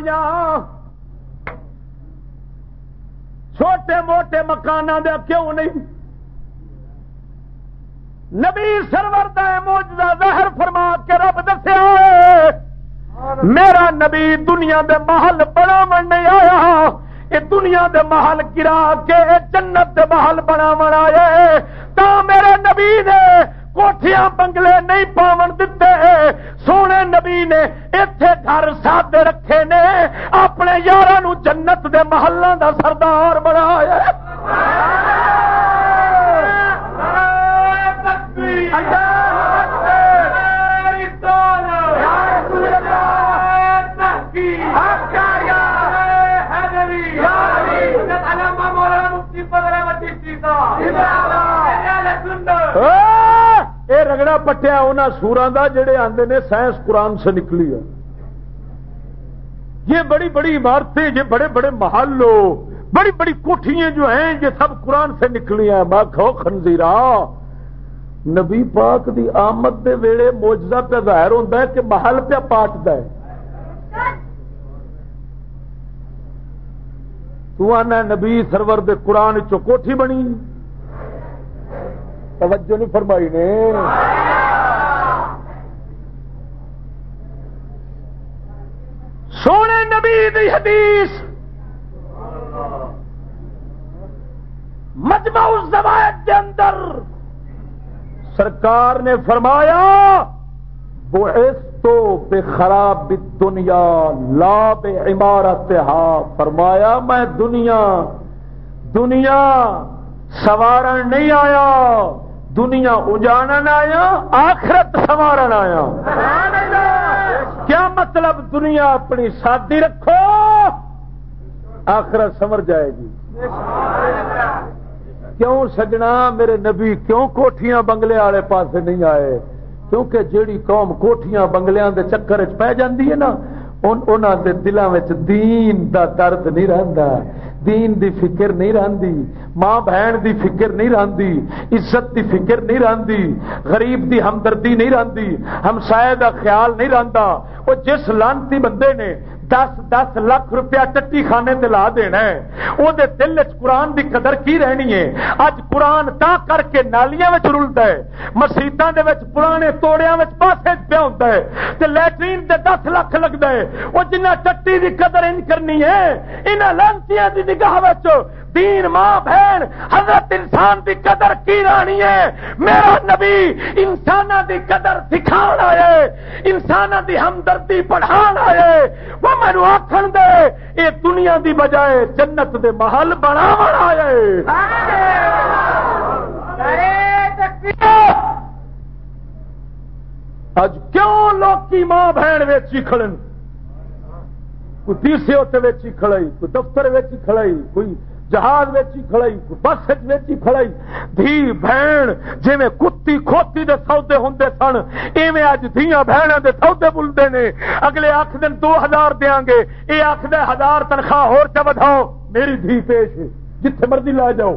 ساڈیاں چھوٹے موٹے مکانوں دیا کیوں نہیں؟ نبی سرور موجودہ ظاہر فرما کے رب دسیا میرا نبی دنیا دے محل بنا نہیں آیا۔ یہ دنیا دے محل گرا کے جنت دے محل بنا آئے تا میرے نبی نے کوٹیاں بنگلے نہیں پاون دیتے سونے نبی نے اتے گھر سادے رکھے نے۔ اپنے یار جنت دے محلوں دا سردار بنایا۔ یہ رگڑا پٹیا ان سورا جڑے آتے نے سائنس قرآن سے نکلی ہے۔ یہ بڑی بڑی عمارتیں، یہ بڑے بڑے محل بڑی بڑی کوٹیاں جو ہیں، یہ سب قرآن سے نکلی ہیں۔ میں کھو خنزیرا نبی پاک دی آمد دے ویڑے موجزہ پہ ظاہر ہوتا ہے کہ محل پہ پاٹ ہے۔ تو آنا نبی سرور دے قرآن چو کوٹھی بنی۔ توجہ نہیں فرمائی نے۔ سونے نبی دی حدیث۔ مجمع الزوائد کے اندر۔ سرکار نے فرمایا تو بے خراب دنیا لا بے عمارت فرمایا، میں دنیا دنیا سوارن نہیں آیا۔ دنیا اجاڑن آیا آخرت سوارن آیا۔ کیا مطلب دنیا اپنی سادی رکھو آخرت سمر جائے گی۔ کیوں سجنا میرے نبی کیوں کوٹیاں بنگلے والے پاس نہیں آئے؟ کیونکہ جیڑی قوم کوٹیاں بنگلیاں دے چکر چ پی جاندی ہے نا انہوں دے دلوں دین دا درد نہیں رہندا۔ دین دی فکر نہیں رہندی، ماں بہن دی فکر نہیں رہندی، عزت دی فکر نہیں رہندی، غریب دی ہمدردی نہیں رہندی، ہمسائے دا خیال نہیں رہندا، وہ جس لانتی بندے نے دس دس لاکھ روپیہ ٹٹی خانے تے لا دینا ہے۔ وہ دل چ قرآن دی قدر کی رہنی ہے؟ اج قرآن تا کر کے نالیاں رلتا ہے۔ مسیطان دے وچ پرانے توڑیاں وچ پاسے پیا ہوتا ہے۔ تے لیٹرین تے دس لاکھ لگتا ہے۔ وہ جنہ ٹٹی دی قدر ان کرنی ہے، انہاں لانتیاں دی نگاہ وچ دین، ماں، بہن، حضرت انسان دی قدر کی رانی ہے؟ میرا نبی انسان دی قدر سکھا آئے انسان دی ہمدردی پڑھا آئے وہ مینو آخر دے یہ دنیا دی بجائے جنت دے محل بنا آئے اج کیوں لوکی ماں بہن ویچی کھڑن؟ کوئی تیسے ہوتے ویچی کھڑائی، کوئی دفتر ویچی کھڑائی، کوئی جہاز ویچی کھڑائی، بس ویچی کھڑائی۔ دھی، بہن جی کتی کھوتی دے سودے ہوں سن، ایویں اج دیا بہن دے سودے بلتے نے۔ اگلے آخ دن دو ہزار دیا گے یہ آخ ہزار تنخواہ ہو بداؤ میری دھی پیش جتھے مرضی لا جاؤ۔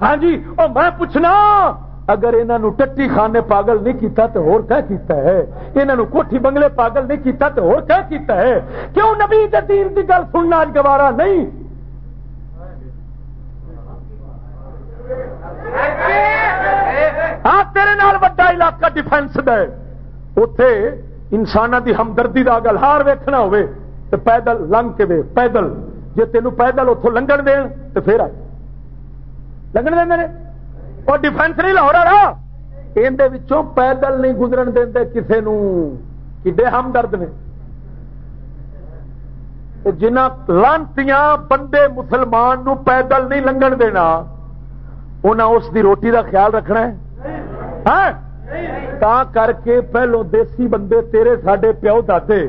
ہاں جی اور میں پوچھنا، اگر انہوں ٹٹی خانے پاگل نہیں کیتا تو اور کیا کیتا ہے؟ انہوں کوٹھی بنگلے پاگل نہیں کیتا تو اور کیا کیتا ہے؟ کیوں نبی دین کی گل سننا گوارا نہیں؟ ہاں تیرے نال وڈا علاقہ ڈیفینس دے۔ اتے انسان دی ہمدردی کا گل ہار ویکنا ہوے تو پیدل لنگ کے وے، پیدل۔ جی تینوں پیدل اتوں لنگن دین تو پھر آ لنگن دیں اور ڈیفینس نہیں لاہور رہا اندر پیدل نہیں گزرن دیں کسی کڈے ہمدرد نے؟ جنہ لانتیاں بندے مسلمان نو پیدل نہیں لنگن دینا انہیں اس دی روٹی دا خیال رکھنا ہے؟ ہاں؟ تا کر کے پہلو دیسی بندے تیرے ساڈے پیو دے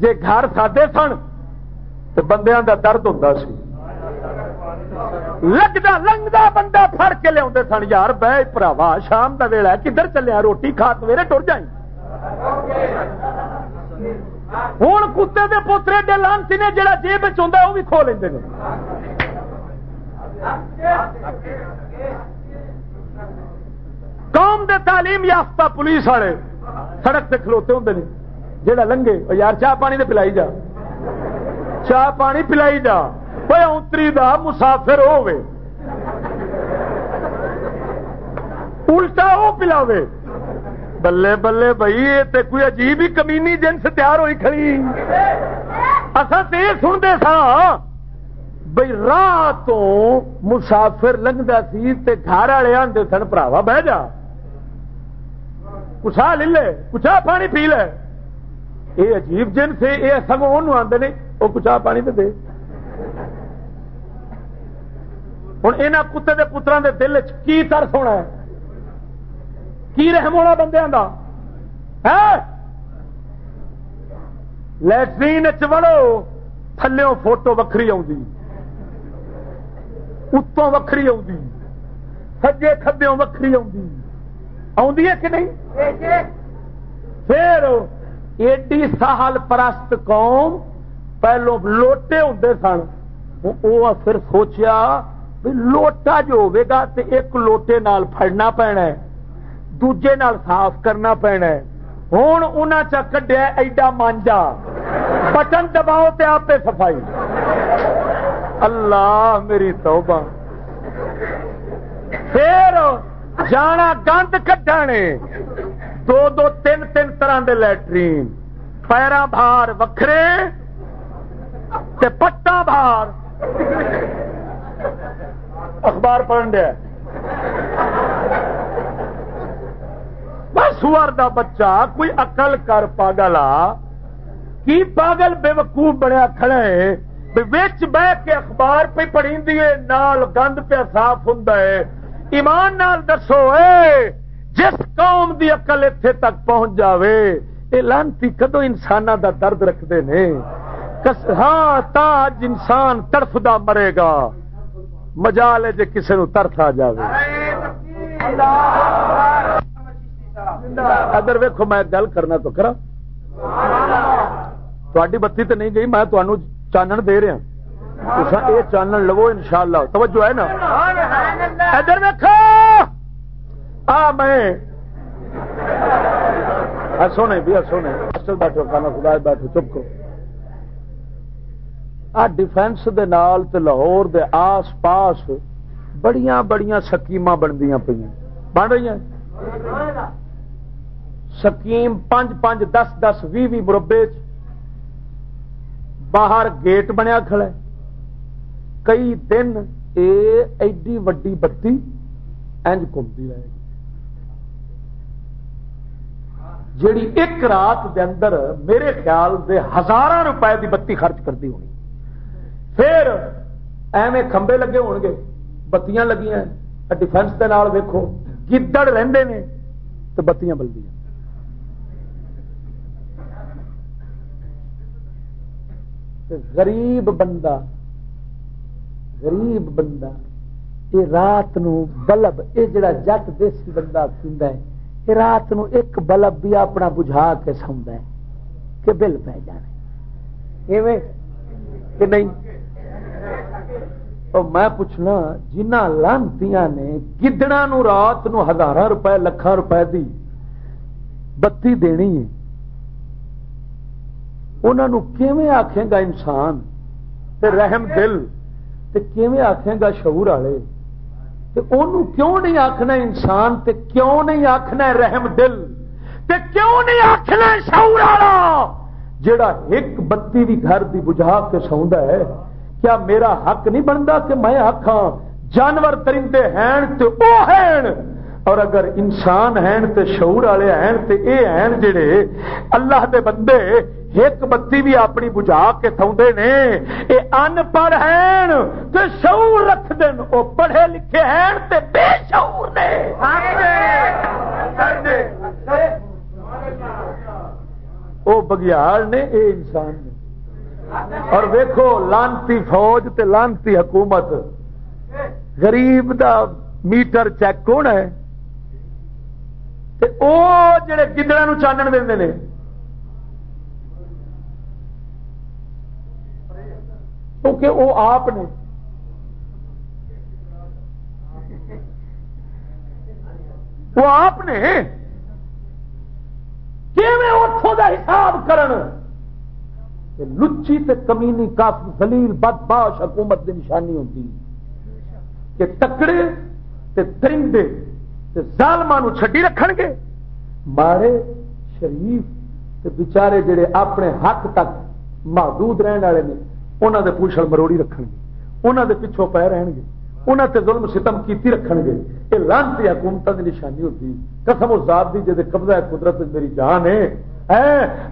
جے گھر سادے سن تو بندیاں دا درد ہوں سی۔ لگتا لنگتا بندہ فر کے لیا سن، یار بہ پراوا، شام کا ویلا کدھر چلیا روٹی کھا، سویرے ٹر جائیں ہوں کتے کے پوترے ڈے لانسی نے جڑا جیب چاہتا وہ بھی کھو لیں قوم دے تعلیم یافتہ پولیس والے سڑک سے کھلوتے ہوں جہاں لنگے یار، چاہ پانی دے پلائی جا۔ چاہ پانی پلائی جا۔ کوئی اتری دا مسافر ہوے الٹا وہ پلاوے۔ بلے بلے بھائی یہ کوئی عجیب ہی کمینی جنس تیار ہوئی کھڑی۔ اصل تو یہ سنتے سا بھائی راہ تو مسافر لنگتا سی گھر والے آتے سن، پراوا بہ جا۔ کچھ لے لے کچھ پانی پی لے۔ یہ عجیب جنس یہ سگوں ان آتے وہ کچھ پانی تو دے۔ ہوں یہاں کتے کے پترا کے دل کی ترس ہونا ہے؟ کی رحم ہونا بندے کا لٹرین چڑو تھلو فوٹو وکری اتوں وکری سجے کبے وکری آ کہ نہیں؟ پھر ایڈی سہل پرست قوم پہلو لوٹے ہوں سن۔ وہ پھر سوچیا لوٹا جو ہوگا تو ایک لوٹے نال پڑنا پینا ہے، دوجے نال صاف کرنا پینا ہوں ان کڈیا ایڈا مانجا۔ بٹن دباؤ تے آپ صفائی۔ اللہ میری توبہ۔ پھر جانا گند کھانے دو دو تین تین طرح دے لٹرین پیرا بھار وکھرے تے پٹا بھار۔ اخبار پڑھن دیا۔ سور دا بچہ، کوئی اقل کر پاگل آ۔ کی پاگل بے وقوف بنیا کھڑے وچ بہ کے اخبار پہ پڑھی نال گند پہ صاف ہوں ایمان نال دسو اے، جس قوم دی اقل اتنے تک پہنچ جاوے یہ لانتی کدو انسان دا درد رکھتے ہیں ہاں تاج انسان تڑفدا مرے گا۔ مجال ہے جی کسی نو ترس آ جائے اگر ویکو میں گل کرنا تو کرا تھی بتی تو نہیں گئی، میں تمہوں چانن دے رہے ہیں۔ رہا یہ چانن لو ان شاء اللہ توجہ ہے نا؟ ادھر ویکو آ، میں۔ سونے بھی ہسو نہیں سونے بیٹھو کھانا خدا بیٹھو، چپ کو آ ڈیفینس دے نال تے لاہور دے آس پاس بڑیاں بڑیاں سکیم بندیاں پہ بن رہی ہیں؟ سکیم پانچ پانچ دس دس بھی بھی مربے باہر گیٹ بنیا کھڑا کئی دن اے ایڈی وڈی بتی اینج گھومتی رہے گی جیڑی ایک رات دے اندر میرے خیال دے ہزار روپے دی بتی خرچ کرتی ہونی پھر ایویں کھمبے لگے ہو گے بتیاں لگیاں ڈیفینس کے نال ویکو گدڑ رہندے نے تو بتیاں بلدی غریب بندہ غریب بندہ یہ رات نو بلب، یہ جڑا جٹ دیسی بندہ ہے، یہ رات نو ایک بلب بھی اپنا بجھا کے سوندا ہے کہ بل پہ جانے کہ نہیں؟ تو میں پوچھنا، جنہ لانتی نے گدڑا نو رات نو ہزار روپے لکھان روپے دی بتی دینی ہے انہوں آخے گا انسان تے رحم دل تے کیویں آخے گا شعور والے انہوں کیوں نہیں آخنا انسان تے کیوں نہیں آخنا رحم دل تے کیوں نہیں آخنا شعور والا جڑا ایک بتی بھی گھر دی بجھا کے سوندا ہے کیا میرا حق نہیں بنتا کہ میں آخا جانور ترندے ہیں تو او ہیں اور اگر انسان ہیں تو شعور والے ہیں تو یہ ہیں جڑے اللہ دے بندے ایک بتی بھی اپنی بجا کے سوندے نے یہ ان پڑھ ہیں شعور رکھ دین وہ پڑھے لکھے ہیں بے شعور نے۔ وہ بگیار نے، اے انسان نے۔ اور ویکو لانتی فوج تے لانتی حکومت، غریب دا میٹر چیک کون ہے؟ وہ جڑے گدڑا چانن دے کیونکہ وہ آپ نے وہ آپ نے اتوں کا حساب کرن لچی تے کمینی کافی فلیل بد باش حکومت کی نشانی ہوتی کہ تکڑے تے ترندے تے ظالمان چھڈی رکھن گے۔ مارے شریف تے بچارے جڑے اپنے حق تک محدود رہن والے نے انہوں دے پوچھل مروڑی رکھن گے انہوں دے پچھوں پہ رہن گے انہوں تے ظلم ستم کیتی رکھن گے۔ یہ لانتی حکومت کی نشانی ہوتی قسم و ذات دی جے قبضہ ہے قدرت میری جان ہے۔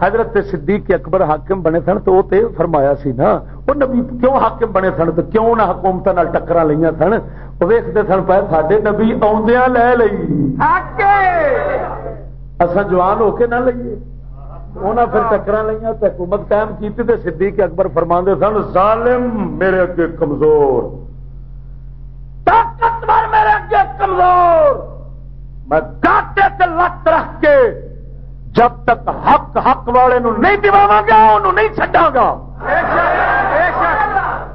حضرت صدیق کے اکبر حاکم بنے سن تو تے فرمایا سی نا وہ نبی کیوں حاکم بنے سن تو کیوں نہ حکومت ٹکرا لیا سن وہ ویختے سن پہ سڈے نبی آدیا لے لی اصا جوان ہو کے نہ لئیے۔ انہیں پھر ٹکرا لیا تو حکومت قائم کی صدیق اکبر فرما سن، ظالم میرے اگے کمزور۔ طاقتور میرے اگے کمزور۔ میں کاٹے سے لت رکھ کے جب تک حق حق والے نو نہیں دوا گا انہوں نہیں چڈا گا۔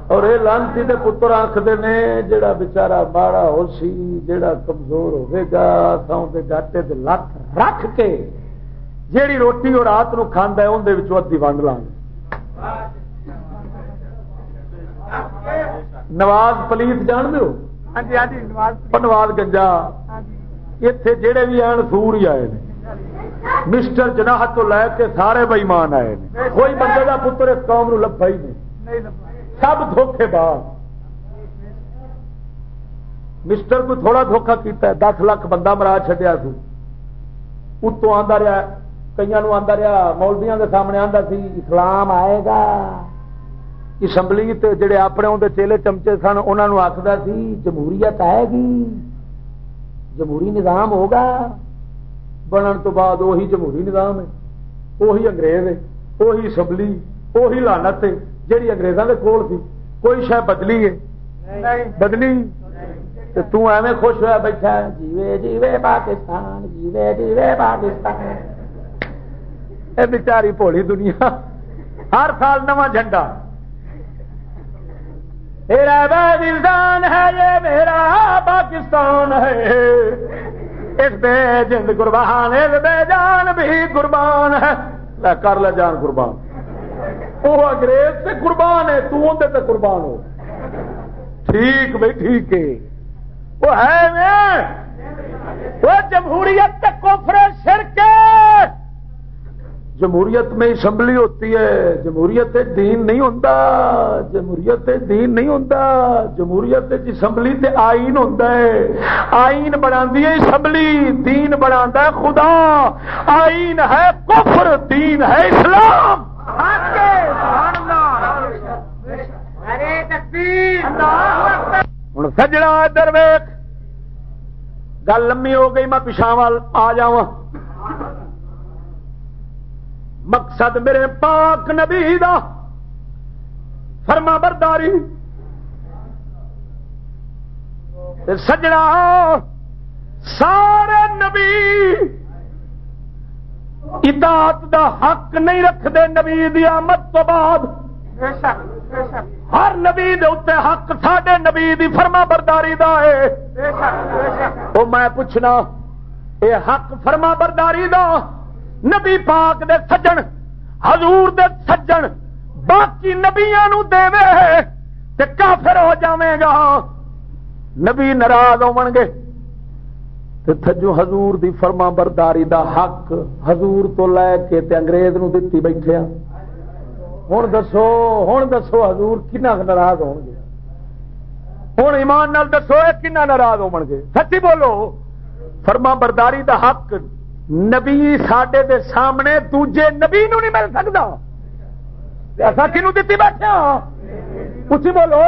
اور یہ لانسی کے پتر آخر نے، جڑا بچارا ماڑا ہو سی، جڑا کمزور ہوے گا سوندے گاٹے سے لت رکھ کے جیڑی روٹی وہ رات نو کھانا ہے اندر ادی ونڈ لان نواز پلیس جان دو نواز گنجا۔ اتے جڑے بھی ہیں سور ہی آئے مسٹر جناح تو لے کے سارے بئیمان آئے کوئی بندے کا پتر اس قوم لبا ہی نہیں سب دھوکھے بعد۔ مسٹر کو تھوڑا دھوکھا کیتا ہے دس لاکھ بندہ مرا چڈیا سو۔ اتوں آتا رہا کئی آتا رہا مولبیاں کے سامنے آتا سی اسلام آئے گا اسمبلی جڑے اپنے اندر چیلے چمچے سن انہوں آخر سی جمہوریت آئے گی جمہوری نظام ہوگا بنن تو بعد وہی جمہوری نظام ہے وہی انگریز ہے وہی اسمبلی وہی لانت ہے جہی اگریزوں کے کول تھی کوئی شاید بدلی ہے بدلی تو ایویں خوش ہوا بیٹھا جیوے جیوے پاکستان جیوے جیوے پاکستان اے بیچاری بھولی دنیا، ہر سال نواں جھنڈا۔ میرا پاکستان ہے یہ میرا پاکستان ہے۔ اس بے جند قربان، اس بے جان بھی قربان ہے۔ لے کر لے جان قربان۔ وہ انگریز سے قربان ہے، تو اندر سے قربان ہو۔ ٹھیک بھائی ٹھیک ہے۔ وہ ہے میں۔ وہ جمہوریت کوفر شرک۔ جمہوریت میں اسمبلی ہوتی ہے جمہوریت دین نہیں ہوتا جمہوریت دین نہیں ہوتا جمہوریت اسمبلی تے آئین ہوتا ہے۔ آئین بنا اسمبلی دین بنا خدا۔ آئین ہے کفر دین ہے اسلام۔ ہوں سجڑا درویش گل لمبی ہو گئی میں پچھاو آ جاؤں مقصد میرے پاک نبی دا۔ فرما برداری۔ سجنا سارے نبی اطاعت دا حق نہیں رکھتے نبی دی آمد تو بعد۔ ہر نبی دے اتنے حق ساڈے نبی دی فرما برداری دا ہے۔ وہ میں پوچھنا اے حق فرما برداری دا؟ نبی پاک دے سجن، حضور دے سجن، باقی نبیا دے تے کافر ہو جائے گا۔ نبی ناراض ہو گے۔ تھجو حضور دی فرما برداری دا حق حضور تو لے کے تے انگریز نو دتی بیٹھے ہوں دسو ہوں دسو حضور کنا ناراض ہو گے۔ ہوں ایمان نال دسو کنا ناراض ہو گے۔ سچی بولو، فرما برداری دا حق نبی سڈے دے سامنے دوجے نبی نو نہیں مل سکتا ایسا کنو دیتی بیٹھے ہاں؟ اچھی بولو۔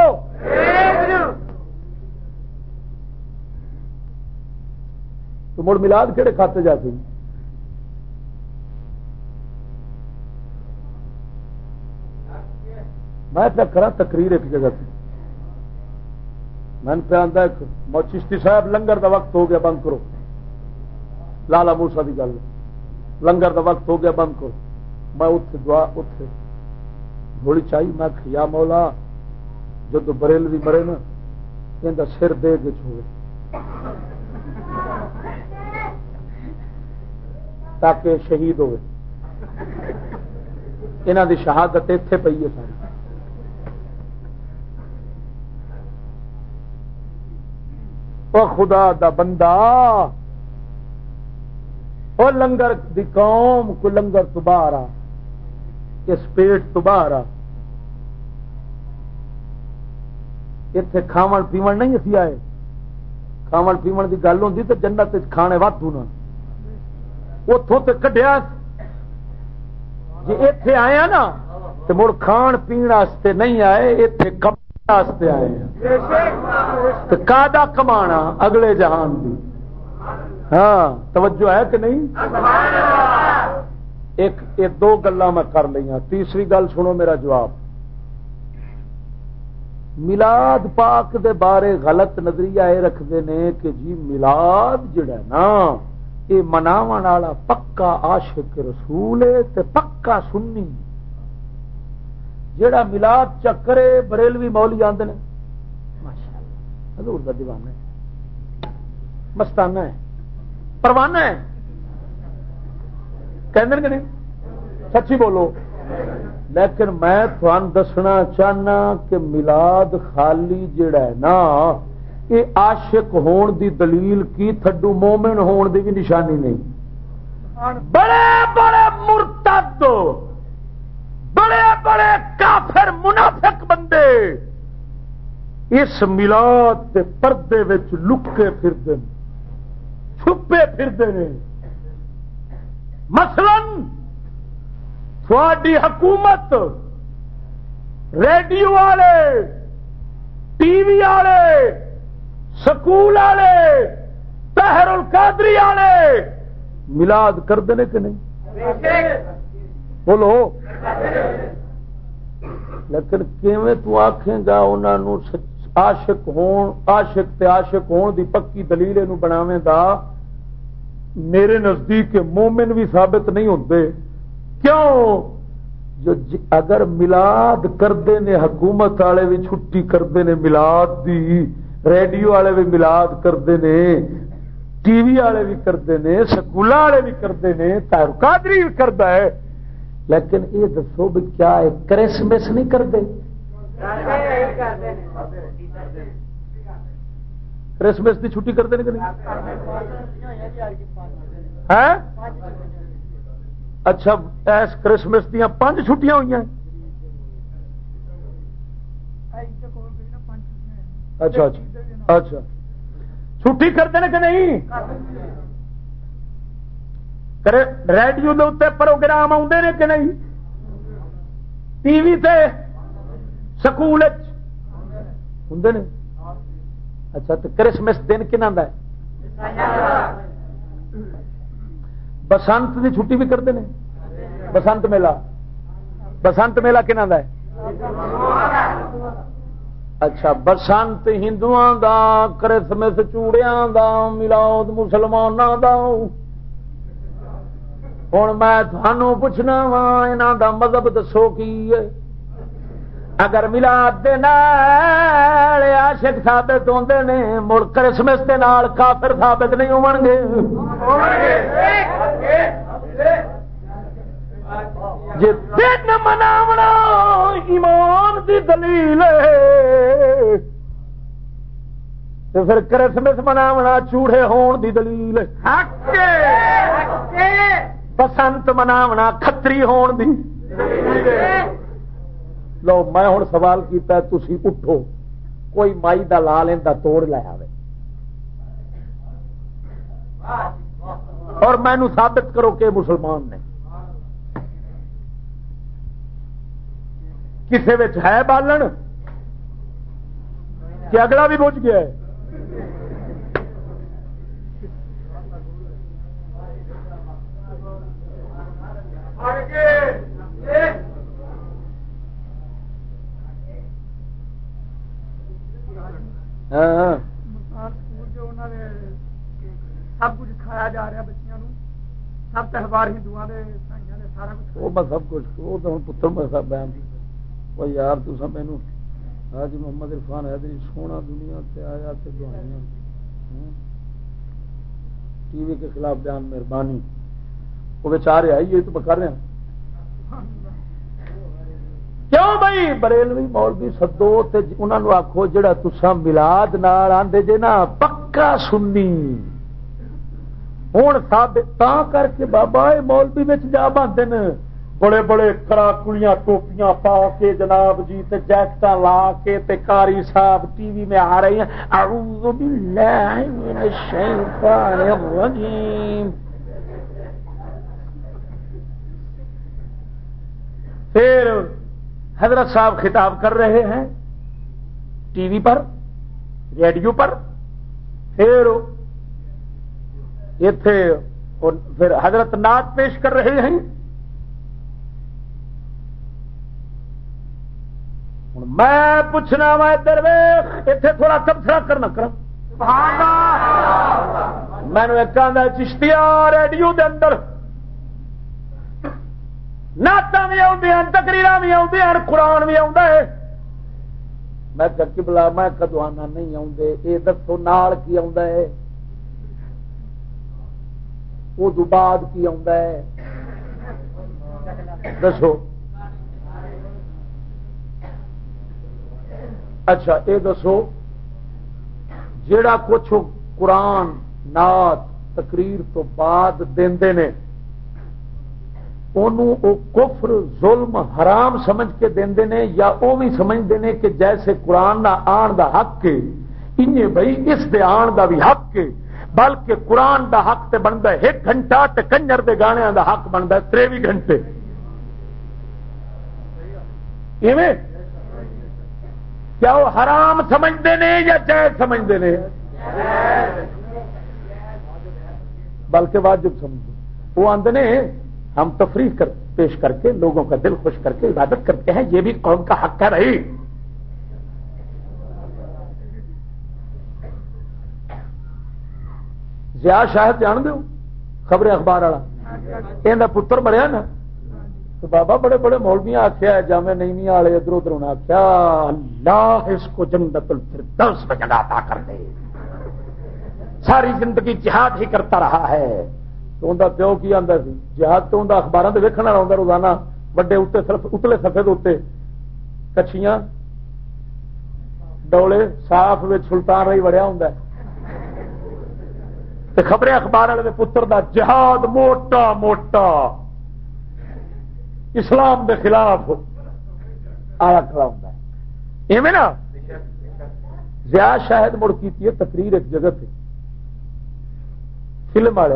تو مڑ ملاد کہڑے کھاتے جاتے میں کرا تقریر ایک جگہ سے میں پہ آتا چشتی صاحب لنگر دا وقت ہو گیا، بند کرو۔ لالا موسا کی گل۔ لنگر کا وقت ہو گیا بند کرو میں اتنے دعا اتنے گولی چاہیے میں کھیا مولا جب بریل بھی مرے نا یہ سر دے کے چھوڑے۔ تاکہ شہید ہوئے۔ یہاں کی شہادت اتے پی ہے ساری۔ خدا دا بندہ وہ لنگر دی قوم کو لنگر تو باہر آ اس پیٹ تو باہر آ اتے کھاو پیو نہیں اسی آئے۔ کھاو پیو کی گل ہوتی تو جنت کھانے وادو نا اتوں تو کڈیا جی اتے آیا نا تو مڑ کھان پینے نہیں آئے اتے کمانے آئے۔ کا کما اگلے جہان کی ہاں توجہ ہے کہ نہیں؟ ایک دو گلا میں کر لیا تیسری گل سنو میرا جواب۔ ملاد پاک دے بارے غلط نظریہ یہ رکھتے ہیں کہ جی ملاد جڑا نا، یہ مناو والا پکا عاشق رسول ہے تے پکا سنی۔ جڑا ملاد چکرے بریلوی مولی آدھے حضور کا دیوانہ ہے۔ مستانہ ہے۔ پروانہ ہے۔ کہ نہیں؟ سچی بولو۔ لیکن میں تھان دسنا چاہنا کہ ملاد خالی جڑا ہے نا یہ عاشق ہون دی دلیل کی تھڈو مومن ہون دی بھی نشانی نہیں۔ بڑے بڑے مرتد بڑے بڑے کافر منافق بندے اس ملاد کے پردے لکے پھرتے چھپے پھرتے ہیں۔ مثلاً تھوڑی حکومت، ریڈیو والے، ٹی وی والے، سکول والے تہر القادری والے ملاد کرتے ہیں کہ نہیں؟ بولو۔ لیکن کیویں تو آخیں گا انہوں آشک ہون آشک تے آشک ہون دی پکی دلیل نو بناویں گا میرے نزدیک مومن بھی ثابت نہیں ہوتے کیوں؟ جو جی اگر ملاد کرتے نے، حکومت والے بھی چھٹی کرتے نے ملاد دی، ریڈیو والے بھی ملاد کرتے نے، ٹی وی والے بھی کرتے ہیں سکول والے بھی کرتے ہیں قادری بھی کرتا ہے۔ لیکن یہ دسو بھی کیا ہے، کرسمس نہیں کرتے کرسمس کی چھٹی کرتے ہیں کہ نہیں؟ اچھا ایس کرسمس دیا پانچ چھٹیاں ہوئی ہیں۔ اچھا اچھا اچھا۔ چھٹی کرتے ہیں کہ نہیں؟ ریڈیو کے اتنے پروگرام آتے ہیں کہ نہیں؟ ٹی وی تے، سکول ہوں اچھا تو کرسمس دن کن ہے؟ بسنت کی چھٹی بھی کرتے ہیں بسنت میلہ۔ بسنت میلہ کن ہے؟ اچھا بسنت ہندو دا، کرسمس چوڑیا دا ملاؤ مسلمانوں دا۔ ہوں میں تھانوں پوچھنا وا یہاں دا مذہب دسو کی اگر ملاد عاشق ثابت ہوتے ہیں مڑ کرسمس کے نال کافر ثابت نہیں ہو گے۔ جی دن مناونا ایمان دی دلیل تو پھر کرسمس مناونا چوڑے ہون دی دلیل بسنت مناونا کتری ہون دی۔ لو میں ہوں سوال کیتا تھی اٹھو۔ کوئی مائی دا لا لینا توڑ لیا اور مینو ثابت کرو کہ مسلمان نے۔ کسی ہے بالن؟ کہ اگلا بھی بج گیا ہے۔ ہاں۔ سب کچھ کھایا جا رہا بچیاں سب تہوار ہندو سارا کچھ۔ وہ سب کچھ وہ تو پتر میں سب بیان وہ یار تو سب مینو آج محمد عرفان ہے سونا دنیا تے آیا تے دعائیاں ٹی وی کے خلاف بیان مہربانی۔ وہ بچارے آئی یہ تو کر رہے ہیں۔ کیوں بھائی؟ بریلوی مولوی سدو جی انہوں آخو جڑا تسا ملاد نال آدھے جے نا، پکا سنی۔ ہوں سب کر کے بابا مولوی میں جا باندھے بڑے بڑے کراکڑیاں، ٹوپیاں پا کے جناب جی تے جیکٹ لا کے تے کاری صاحب ٹی وی میں آ رہی ہیں۔ اعوذ باللہ من الشیطان الرجیم۔ پھر حضرت صاحب خطاب کر رہے ہیں ٹی وی پر ریڈیو پر پھر پھر حضرت نعت پیش کر رہے ہیں۔ میں پوچھنا وا درویش اتنے تھوڑا تبصرہ کرنا کر مینو ایک چشتیا ریڈیو دے اندر۔ نعت بھی آدی تکریر بھی آدی قرآن بھی آ میں بلا میں کدو آنا نہیں آدھے یہ دسو نال کی آ بعد کی آ دسو۔ اچھا یہ دسو جڑا کچھ قرآن نات تقریر تو بعد دے کفر، ظلم، حرام سمجھ کے دے نے یا وہ بھی سمجھتے ہیں کہ جیسے قرآن دا آن دا حق ہے انہیں بھائی اس دے آن دا بھی حق ہے بلکہ قرآن دا حق تے بنتا ہے، ایک گھنٹہ تے کنجر دے گانے دا حق بنتا ہے تریوی گھنٹے۔ کیا وہ حرام سمجھتے ہیں یا جائز سمجھتے ہیں بلکہ واجب سمجھتے وہ آدھے نے ہم تفریح کر پیش کر کے لوگوں کا دل خوش کر کے عبادت کرتے ہیں۔ یہ بھی قوم کا حق ہے رہی زیا شاید جان دو خبر اخبار والا۔ یہ پتر مریا نا۔ تو بابا بڑے بڑے مولویاں آخیا جامع نہیں والے ادھر ادھر آخیا اللہ اس کو جنت الفردوس میں جگہ عطا کر دے۔ ساری زندگی جہاد ہی کرتا رہا ہے۔ تو ان کا پیو کی آتا سی؟ جہاد تو اندر اخباروں سے ویکن والا آتا روزانہ، وڈے اتلے سفے اتنے کچھیاں، ڈولے صاف سلطان رہی وڑیا ہوں خبریں اخبار والے پتر دا جہاد موٹا موٹا۔ اسلام دے خلاف آیا کھڑا ہوں نا؟ زیا شاید مڑ کی تقریر ایک جگہ پہ فلم والے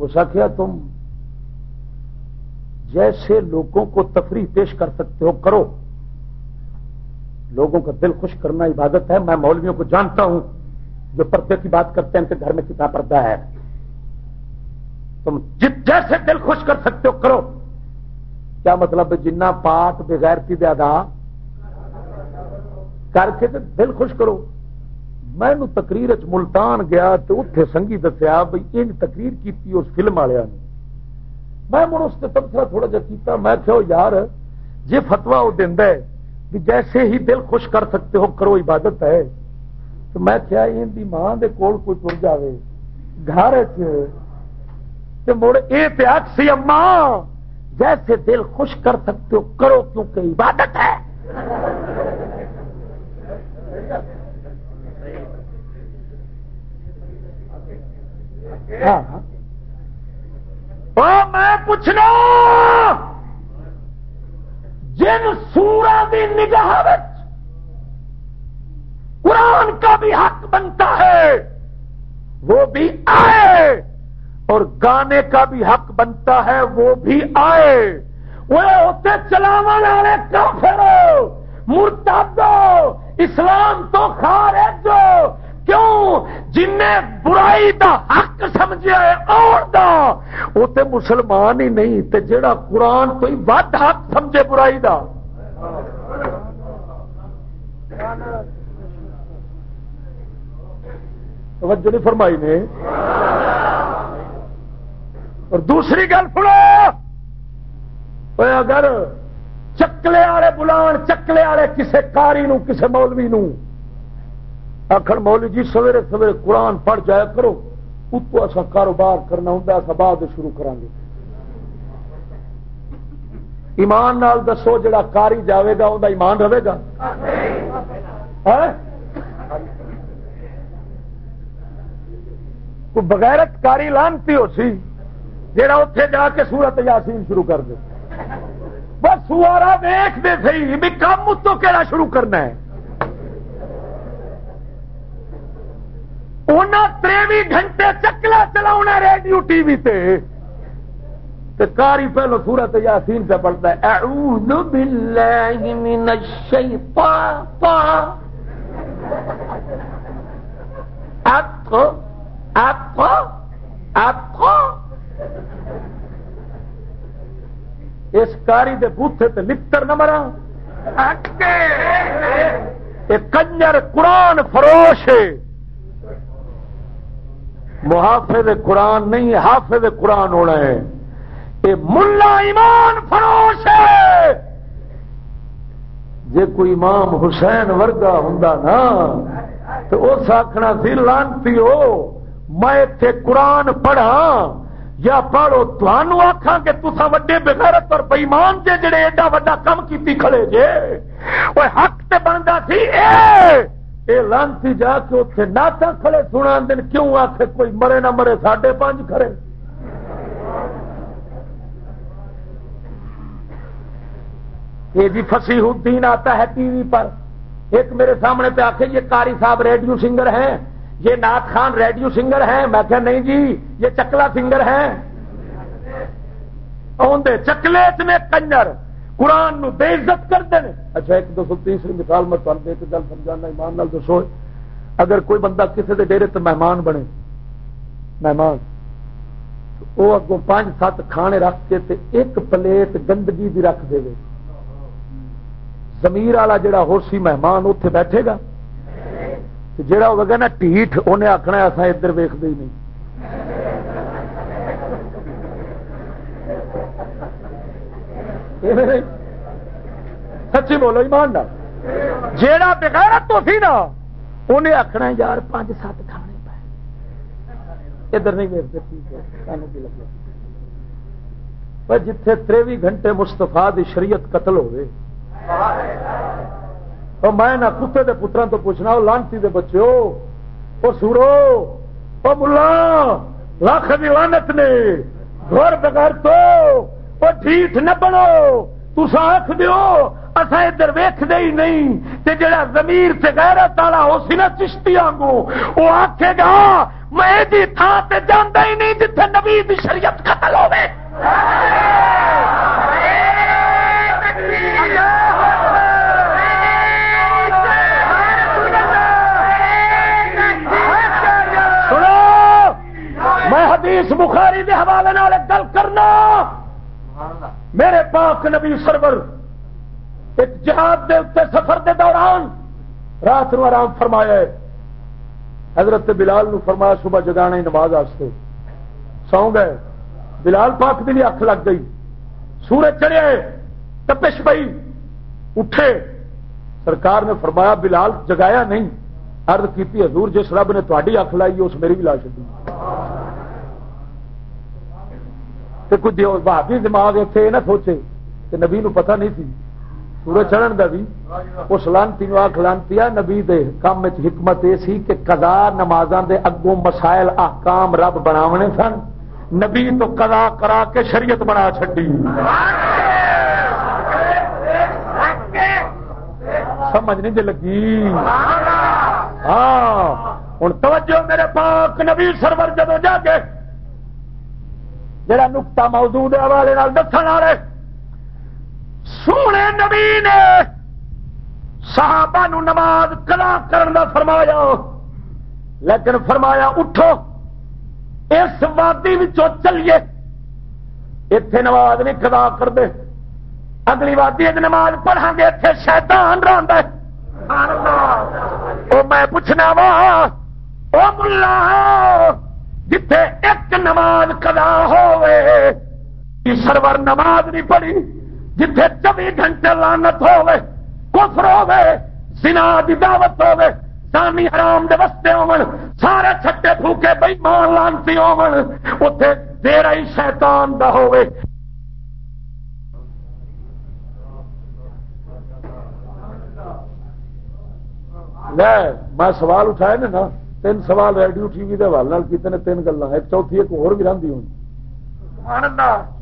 اس آخیا تم جیسے لوگوں کو تفریح پیش کر سکتے ہو، کرو۔ لوگوں کا دل خوش کرنا عبادت ہے۔ میں مولویوں کو جانتا ہوں جو پردے کی بات کرتے ہیں، ان کے گھر میں کتنا پردہ ہے۔ تم جت جیسے دل خوش کر سکتے ہو، کرو۔ کیا مطلب جنہ پاٹ بغیر کی زیادہ کر کے دل خوش کرو۔ میں تقریر ملتان گیا تو اتنے سنگھی دسیا بھائی ان تقریر کی اس فلم والے نے۔ میں من اس تبصرہ تھوڑا جا کیتا، میں کہ یار جی فتوا وہ دینا ہے جیسے ہی دل خوش کر سکتے ہو، کرو عبادت ہے۔ تو میں کیا ان کی ماں دے کول کوئی تر جائے گھر مڑ یہ پیاگ سی اما جیسے دل خوش کر سکتے ہو، کرو کیونکہ عبادت ہے ہاں, ہاں۔ ہاں۔ میں پوچھنا، جن سورا کی نگاہ قرآن کا بھی حق بنتا ہے، وہ بھی آئے، اور گانے کا بھی حق بنتا ہے، وہ بھی آئے۔ وہ اسے چلاو والے کافر مرتادو اسلام تو خارج۔ جو کیوں جن برائی دا حق سمجھا ہے اور دا، وہ تے مسلمان ہی نہیں، تے جڑا قرآن تو ہی ود حق سمجھے برائی دا۔ توجہ نہیں فرمائی نے۔ اور دوسری گل سنو۔ اگر چکلے والے بلان، چکلے والے کسے کاری نو کسے مولوی نو آخر مولوی جی سویرے سویرے قرآن پڑھ جایا کرو۔ اتو اصا کاروبار کرنا ہوں اصا بعد شروع کریں گے ایمان نال دسو جڑا کاری جاوے گا ان ایمان رہے گا؟ بغیرت کاری لانتی ہو سی جا اتے جا کے سورت یاسین شروع کر دے۔ بس سوارا دیکھ دے سی بھی کام اتو کہڑا شروع کرنا ہے؟ تریوی گھنٹے چکلا چلا ریڈیو ٹی وی تے۔ کاری پہلو سورت یاسین پہ پڑتا ہے اعوذ باللہ من الشیطان۔ آپ آپ آپ اس کاری دے بوتھے تے لکتر نہ مرا۔ کنجر قرآن فروش محافظ قرآن نہیں حافظ قرآن ہونا ہے۔ یہ ملا ایمان فروش ہے۔ جی کوئی امام حسین ورگا ہوں نا، تو اس آخنا سی، لانتی ہو، میں اتے قرآن پڑھا یا پڑھو تمہوں آخا کہ تصا وڈے بغیرت اور بئیمان جے، جڑے ایڈا وڈا کم کی کھڑے جے۔ وہ حق تے بنتا سی، اے لانتی جا کے اتنے ناتا کھڑے سنا دن کیوں آخ کوئی مرے نہ مرے ساڈے پانچ کھڑے؟ یہ جی فسی الدین آتا ہے ٹی وی پر۔ ایک میرے سامنے پہ آخے یہ کاری صاحب ریڈیو سنگر ہیں، یہ نات خان ریڈیو سنگر ہیں۔ میں کہ نہیں جی یہ چکلا سنگر ہیں۔ چکلے میں کنجر۔ قرآن نو بے عزت کر دیں اچھا ایک دو سو تیسری مثال میں تمہیں دے کے گل سمجھانا، ایمان نال دسو۔ اگر کوئی بندہ کسی کے ڈیرے تو مہمان بنے، مہمان وہ اگوں پانچ سات کھانے رکھ کے تے ایک پلیٹ گندگی بھی رکھ دے زمیر والا جڑا ہو سی مہمان اتے بیٹھے گا۔ جڑا ہوگا نا ٹھیٹ انہیں آخنا اصا ادھر ویختے ہی نہیں۔ سچی بولو، ایمان جیڑا بغیرت تو سی نا، انہیں آخنا یار، پانچ سات کھانے پائے ادھر نہیں ویکتے ٹھیک ہے جتھے تریوی گھنٹے مستفا دی شریعت قتل ہوئے میں نہ کتے دے پترا تو پوچھنا وہ لانتی دے بچے وہ سورو وہ ملا، لاکھ دی لانت نے، گھر بغیر تو۔ وہ ٹھیٹ نہ بنو۔ تسا آخ دیو اصا ادھر ویخ دے ہی نہیں۔ تے جڑا زمیر سے گہرا تالا ہو سی نا چشتی آگو وہ آخے گا، میں دی تھان تے جانا ہی نہیں جتھے نبی دی شریعت قتل ہوئے حدیث بخاری دے حوالے گل کرنا۔ میرے پاک نبی سرور، ایک جہاد دے اتنے سفر دے دوران رات نو آرام فرمایا ہے۔ حضرت بلال نو فرمایا صبح جگانا نماز آستے سو گئے۔ بلال پاک بھی اکھ لگ گئی۔ سورج چڑھے تپش پئی۔ اٹھے۔ سرکار نے فرمایا، بلال جگایا نہیں۔ ارد کی حضور جس رب نے تاری اکھ لائی، اس میری بھی لا چکی کوئی بھابی دماغ اتنے یہ نہ سوچے کہ نبی نو پتہ نہیں تھی سورج چڑھن کا بھی اس لانتی آخ لانتی نبی دے کام حکمت یہ سی کہ کدا نمازاں دے اگوں مسائل، احکام رب بناونے سن۔ نبی تو کدا کرا کے شریعت بنا چڈی سمجھ نہیں جی لگی۔ ہاں ہوں توجہ میرے پاک نبی سرور جدو جا کے جڑا نکتا موجود حوالے دس والے۔ سونے نبی نے صحابہ نو نماز کلا کرن دا فرمایا۔ لیکن فرمایا اٹھو اس وادی چلیے۔ اتے نماز نہیں کدا کر دے اگلی وادی نماز پڑھا گے اتنے شیطان رہا وہ میں پوچھنا وا وہ ملا جتھے ایک نماز کدا ہوئے سرور نماز نہیں پڑی جتھے چوبی گھنٹے لانت ہوئے کفر ہوئے سنا دی دعوت ہوئے سامی حرام دے وستے ہون سارے چھٹے پھوکے بے مان لانتی ہون اتے ہی شیتان کا ہوئے میں سوال اٹھائے نا تین سوال ریڈیو ٹی وی حوالے کیتے ہیں تین گلا ایک چوتھی ایک بھی رہی ہوں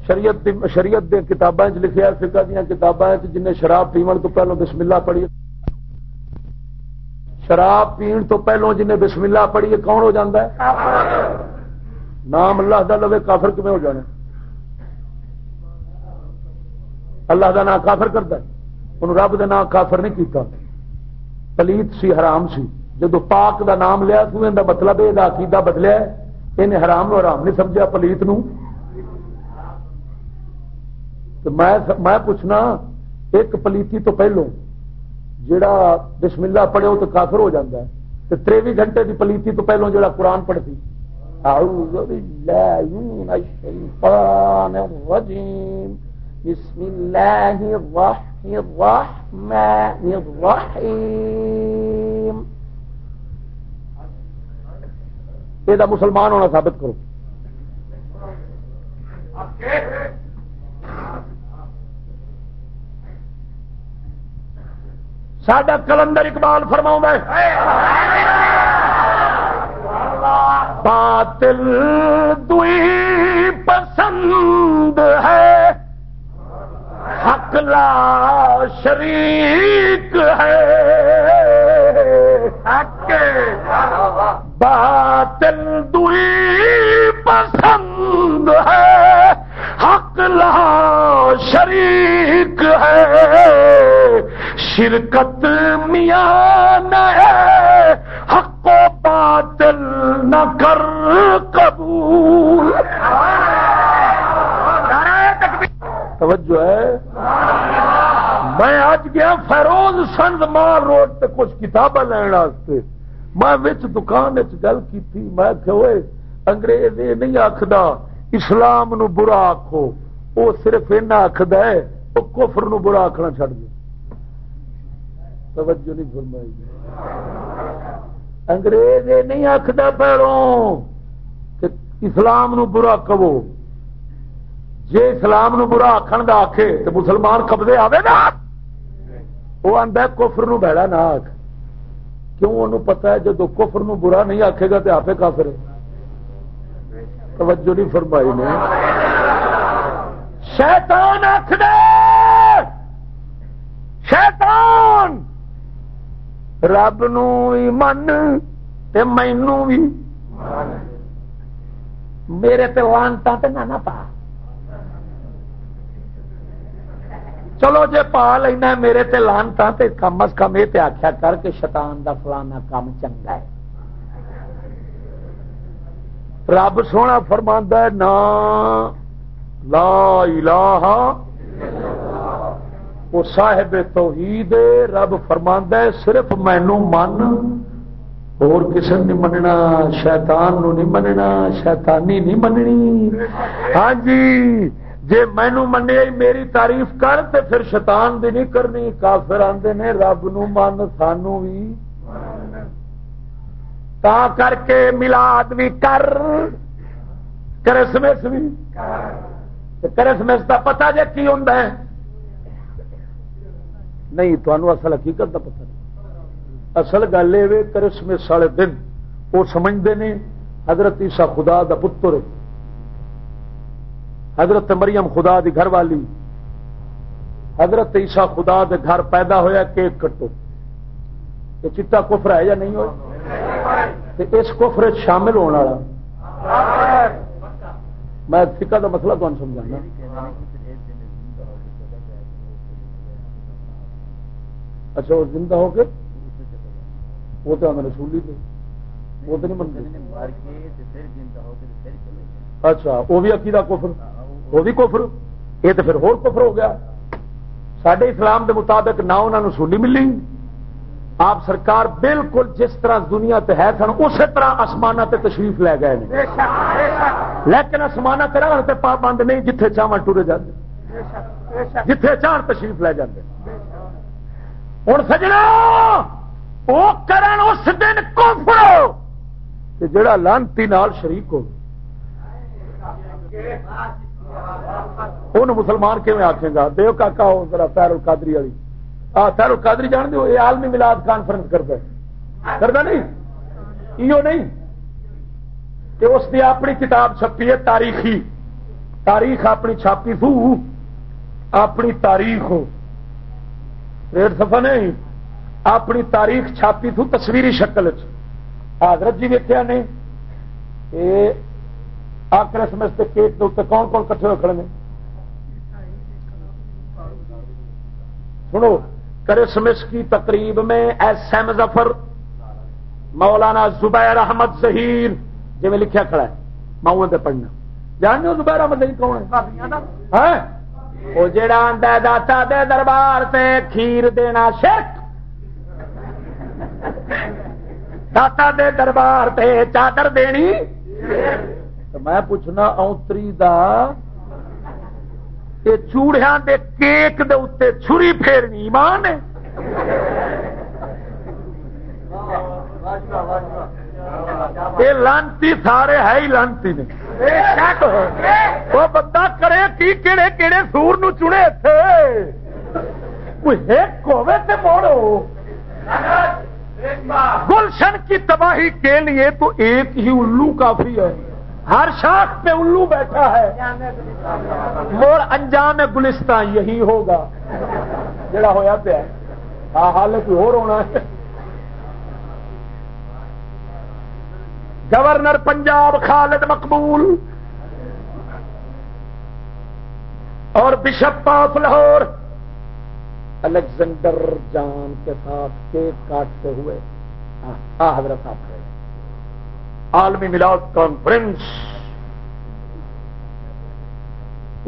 شریعت شریعت دے کتابیں لکھے فکا دیا کتابیں جن شراب پیمن تو پہلو بسم اللہ پڑھی۔ شراب پین تو پہلو جن بسم اللہ پڑھی کون ہو جاتا ہے؟ نام اللہ دا لوے کافر کمیں ہو جانا اللہ دا نام کافر کرتا ہے۔ انہوں رب دا نام کافر نہیں کیتا۔ پلیت سی حرام سی۔ جب پاک دا نام لیا، تو ان دا مطلب یہ عقیدہ بدلیا انہیں حرام نو حرام نہیں سمجھا، پلیت نو۔ میں پوچھنا، ایک پلیتی تو پہلو جڑا بسم اللہ پڑھے ہو تو کافر ہو جاتا ہے۔ تریوی گھنٹے کی پلیتی تو پہلو جڑا قرآن پڑھتی۔ اعوذ باللہ من الشیطان الرجیم۔ بسم اللہ الرحمن الرحیم۔ یہ مسلمان ہونا ثابت کرو۔ سڈا کلندر اقبال فرماؤں باطل دوئی پسند ہے، حق لا شریک ہے۔ باطل دوئی پسند ہے، حق لا شریک ہے۔ شرکت میاں ہے، حق و باطل نہ کر قبول۔ توجہ ہے۔ میں آج گیا فیروز سنگ مار روڈ پہ کچھ کتابیں لینا میں وچ دکان گل کی میں کہ انگریز یہ نہیں آخد اسلام نو برا آخو وہ صرف آخد ہے وہ کفر نو برا آخنا چڑھ دو توجہ نہیں فرمائی۔ انگریز یہ نہیں آخر پیروں کہ اسلام نو برا کہو۔ جے اسلام نو برا آخر دا آخے تو مسلمان قبضے آئے نا وہ آدھا کفر نو بہڑا نہ آخ کیوں انہوں پتا ہے جب کفر نو برا نہیں آخے گا تو آپ کافر ہے توجہ نہیں فرمائی نے۔ شیطان آخ دے! شیطان! رب نو بھی من تے مینو بھی میرے تے لانتا نہ پا۔ چلو جے پا لینا میرے تے لانتا تے، کم از کم یہ آخیا کر کے شیطان دا فلانا کام چنگا ہے۔ رب سونا فرماندہ نا، لا الہ وہ صاحب توحید رب فرما صرف مینو من، اور کسی نہیں مننا، شیطان نو نہیں مننا، شیطانی نہیں مننی۔ ہاں جی جی مینو من میری تعریف کر تے پھر شیطان دی نہیں کرنی، کافر آدھے نے رب نو من، سانو بھی تا کر کے ملاد بھی کر، کرسمس بھی کرسمس کا پتا جی کی ہوں نہیں تو اصل حقیقت کا پتا نہیں۔ اصل گل یہ کرسمس والے دن وہ سمجھتے ہیں حضرت عیسا خدا دا پتر۔ حضرت مریم خدا دی گھر والی حضرت عیسا خدا دے گھر پیدا ہویا کیک کٹو۔ یہ چٹا کفر ہے یا نہیں ہو اس کفر شامل ہونے والا۔ میں فکا کا مسئلہ تمہیں سمجھانا۔ اچھا وہ زندہ ہو کے؟ وہ تو ہمیں رسولی تھے۔ وہ تو نہیں منتے اچھا وہ بھی عقیدہ کفر؟ وہ بھی کفر۔ یہ تو پھر ہو کفر ہو گیا۔ سڈے اسلام کے مطابق نہ انہوں سونی ملی۔ آپ سرکار بالکل جس طرح دنیا تے ہے سن اسی طرح آسمان تے تشریف لے گئے لیکن آسمان تے رہن تے پابند نہیں جتھے چاہن ٹورے جاتے جتھے چاہن تشریف لے جاتے ہوں سجنا وہ کرن اس دن کفر۔ جڑا لانتی نال شریک ہو۔ ان مسلمان کیون آخے گا دیو کا ہو ذرا فیر القادری والی فیر القادری جان دو یہ عالمی ملاد کانفرنس کرتا ہے کرتا نہیں ایو نہیں کہ اس نے اپنی کتاب چھپی ہے تاریخی تاریخ اپنی چھاپی تھو اپنی تاریخ ریٹ سفا نہیں اپنی تاریخ چھاپی تھو تصویری شکل حضرت جی ویکیا نے آ کرسمس کے کیک کے اتنے کون کون کٹھے ہوئے کھڑے ہیں سنو، کرسمس کی تقریب میں ایس ایم ظفر، مولانا زبیر احمد ظہیر جی میں لکھا کھڑا ہے ماؤں دے پڑھنا۔ جان دو زبیر احمد ظہیر کون ہے؟ ہاں؟ وہ جڑا آدھا داتا دے دربار سے کھیر دینا شرک۔ داتا دے دربار تے چادر دینی میں پوچھنا اوتری دا چوڑیا دے کیک دے اتنے چھری پھیرنی، ایمان ہے؟ یہ لانتی سارے ہے ہی لانتی نے۔ وہ بندہ کرے کی کہڑے کہڑے سور نو چنے تھے۔ موڑو۔ گلشن کی تباہی کے لیے تو ایک ہی الو کافی ہے۔ ہر شاخ پہ الو بیٹھا ہے۔ مور انجام گلستان یہی ہوگا۔ جڑا ہوا پیا ہاں حال کوئی اور ہونا ہے۔ گورنر پنجاب خالد مقبول۔ اور bishop of Lahore. Alexander John کے ساتھ کیک کاٹتے ہوئے۔ حضرت صاحب عالمی ملاؤ کانفرنس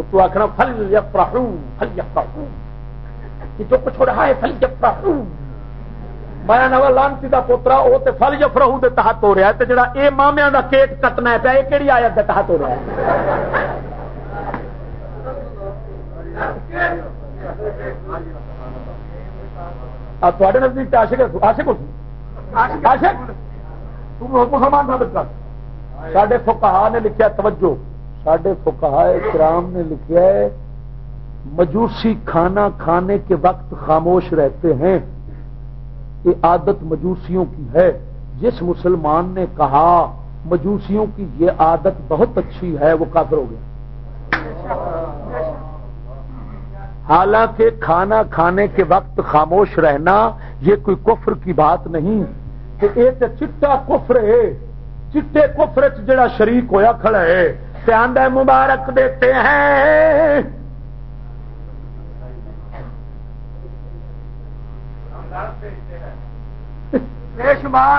تو آخر فل یا پراہوں فل یا پراہوں کہ جو کچھ ہو رہا ہے فل یا پراہوں مایا نو لانتی کا پوترا وہ تو فل جفرہ کے تحت ہو رہا ہے جڑا اے مامیا کا کیک کٹنا پیا یہ کہڑی آیت کے تحت ہو رہا ہے؟ تے نزدیک آشک آشک آشک مسلمان ثابت کر سڈے فکہ نے لکھا توجہ۔ سڈے فکہ کرام نے لکھا ہے، مجوسی کھانا کھانے کے وقت خاموش رہتے ہیں۔ یہ عادت مجوسیوں کی ہے۔ جس مسلمان نے کہا، مجوسیوں کی یہ عادت بہت اچھی ہے، وہ کافر ہو گیا۔ حالانکہ کھانا کھانے کے وقت خاموش رہنا یہ کوئی کفر کی بات نہیں۔ کہ یہ تو چٹا کفر ہے۔ چٹے کفر جڑا شریک ہویا کھڑا ہے آدھا مبارک دیتے ہیں۔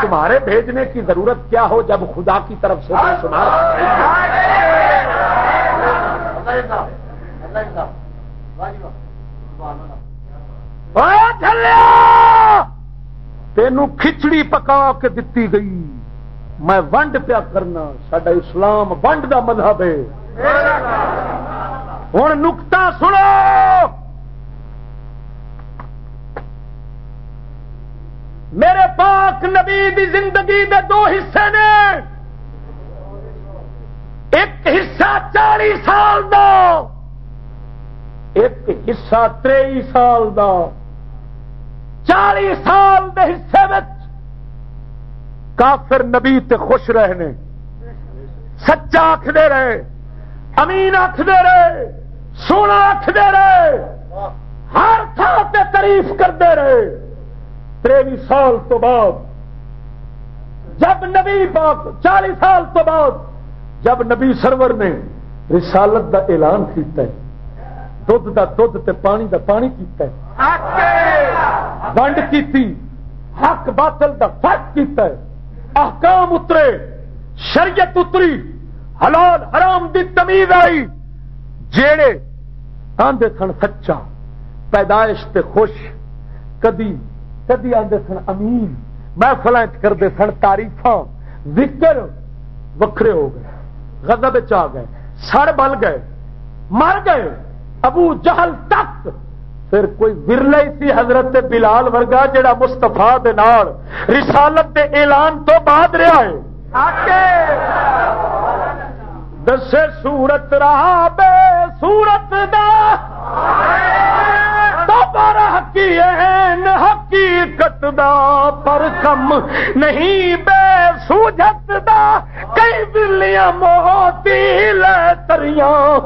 تمہارے بھیجنے کی ضرورت کیا ہو جب خدا کی طرف سے سنا؟ تینوں کھچڑی پکا کے دتی گئی۔ میں ونڈ پیا کرنا سڈا اسلام ونڈ دا مذہب ہے۔ ہوں نکتا سنو۔ میرے پاک نبی دی زندگی دے دو حصے نے۔ ایک حصہ چالی سال دا، ایک حصہ تری سال دا۔ چالی سال دے حصے کافر نبی تے خوش رہنے۔ سچا آخر رہے، امین آخر رہے، سونا آخر رہے، ہر تھان تے تعریف کرتے رہے۔ تریوی سال تو بعد، جب نبی پاک چالیس سال تو بعد، جب نبی سرور نے رسالت دا اعلان کیتا ہے۔ دھد دا دھد تے پانی دا پانی کیتا ہے ونڈ کیتی حق باطل دا فرق کیتا ہے احکام اترے شریعت اتری حلال حرام دی تمیز آئی جیڑے آندے سن سچا پیدائش تے خوش کدی کدی آدھے سن امین محفل کرتے سن تاریف ذکر وکھرے ہو گئے غضب آ گئے سڑ بل گئے مر گئے ابو جہل تک۔ پھر کوئی ورلے سی حضرت بلال ورگا جڑا مستفا رسالت دے اعلان تو بعد رہا ہے۔ دسے سورت رہا بے سورت دا۔ دوبارہ حقیقت دا۔ پر کم نہیں بے سوجت دا۔ کئی بلیاں موتی لے تریاں۔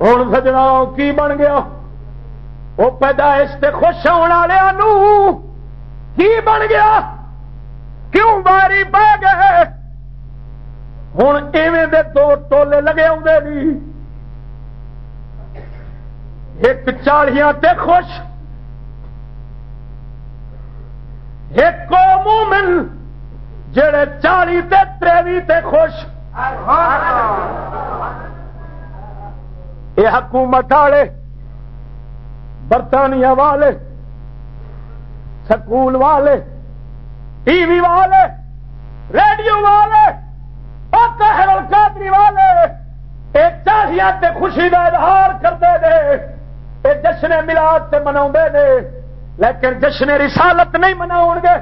ہوں سجنا کی بن گیا؟ وہ پیدائش سے خوش ہونے والوں کی بن گیا؟ کیوں باری پہ گئے؟ ہوں ایویں دے دو ٹولے لگے آدھے نہیں ایک چالیاں تے خوش ایک مومن جڑے چالی تے تریوی تے خوش۔ یہ حکومت والے برطانیہ والے، سکول والے، ٹی وی والے، ریڈیو والے والے یہ چاہیے تے خوشی کا اظہار کرتے ہیں یہ جشن ملاد سے منا لیکن جشن رسالت نہیں منا گے۔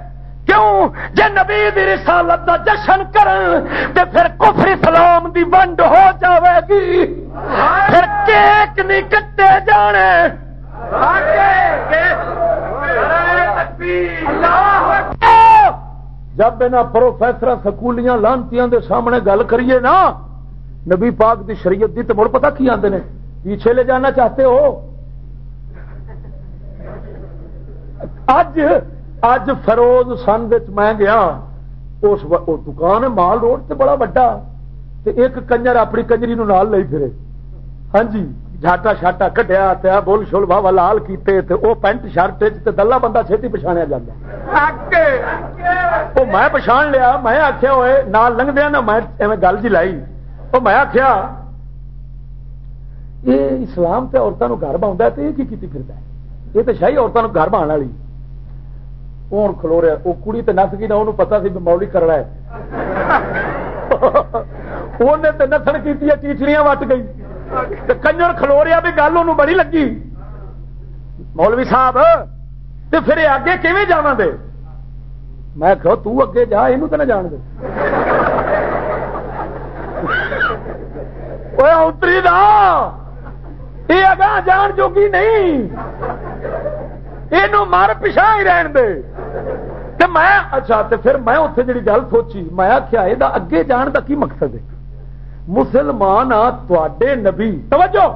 کیوں؟ جے نبی دی رسالت دا جشن کرن، تے پھر کفر اسلام دی ونڈ ہو جاوے گی۔ پھر کیک نہیں کٹے جانے۔ جب انہاں پروفیسر سکولیاں لانتیاں دے سامنے گل کریے نا، نبی پاک دی شریعت دی تو مڑ پتہ کی آندے نے؟ پیچھے لے جانا چاہتے ہو؟ اج اج فروز سن میں گیا، اس دکان مال روڈ سے بڑا وا ایک کنجر اپنی کنجری نو نال لئی پھرے۔ ہاں جی جھاٹا شاٹا کٹیا بول شول بابا لال کیتے تے او پینٹ شرٹ دلہ بندہ چھتی پچھاڑیا جا میں پچھان لیا میں آخیا ہوئے نال لنگ دیا نا میں گل جی لائی۔ وہ میں آخیا یہ اسلام تے عورتوں گھر بہت ہے یہ کی پھرتا ہے؟ یہ تو شاہی عورتوں گھر بہان والی۔ ہوں کھلو رہا وہ کڑی تو نس گئی نہ انہوں پتا سی مولی کرنا ہے۔ انہیں تو نسن کی ٹیچڑیاں وٹ گئی۔ کنجر کھلو رہا بھی گل انہوں بڑی لگی۔ مولوی صاحب تو پھر اگے کیون جا دے؟ میں کہ تو اگے جا یہ تو نہ جان دے۔ اتری دا۔ یہ اگاں جان جوگی نہیں۔ یہ مر پچھا ہی رہن دے۔ تے میں اچھا تے پھر میں اتنے جی گل سوچی، میں آخیا یہ اگے جان دا کی مقصد ہے؟ مسلمان آ تے نبی۔ توجہ!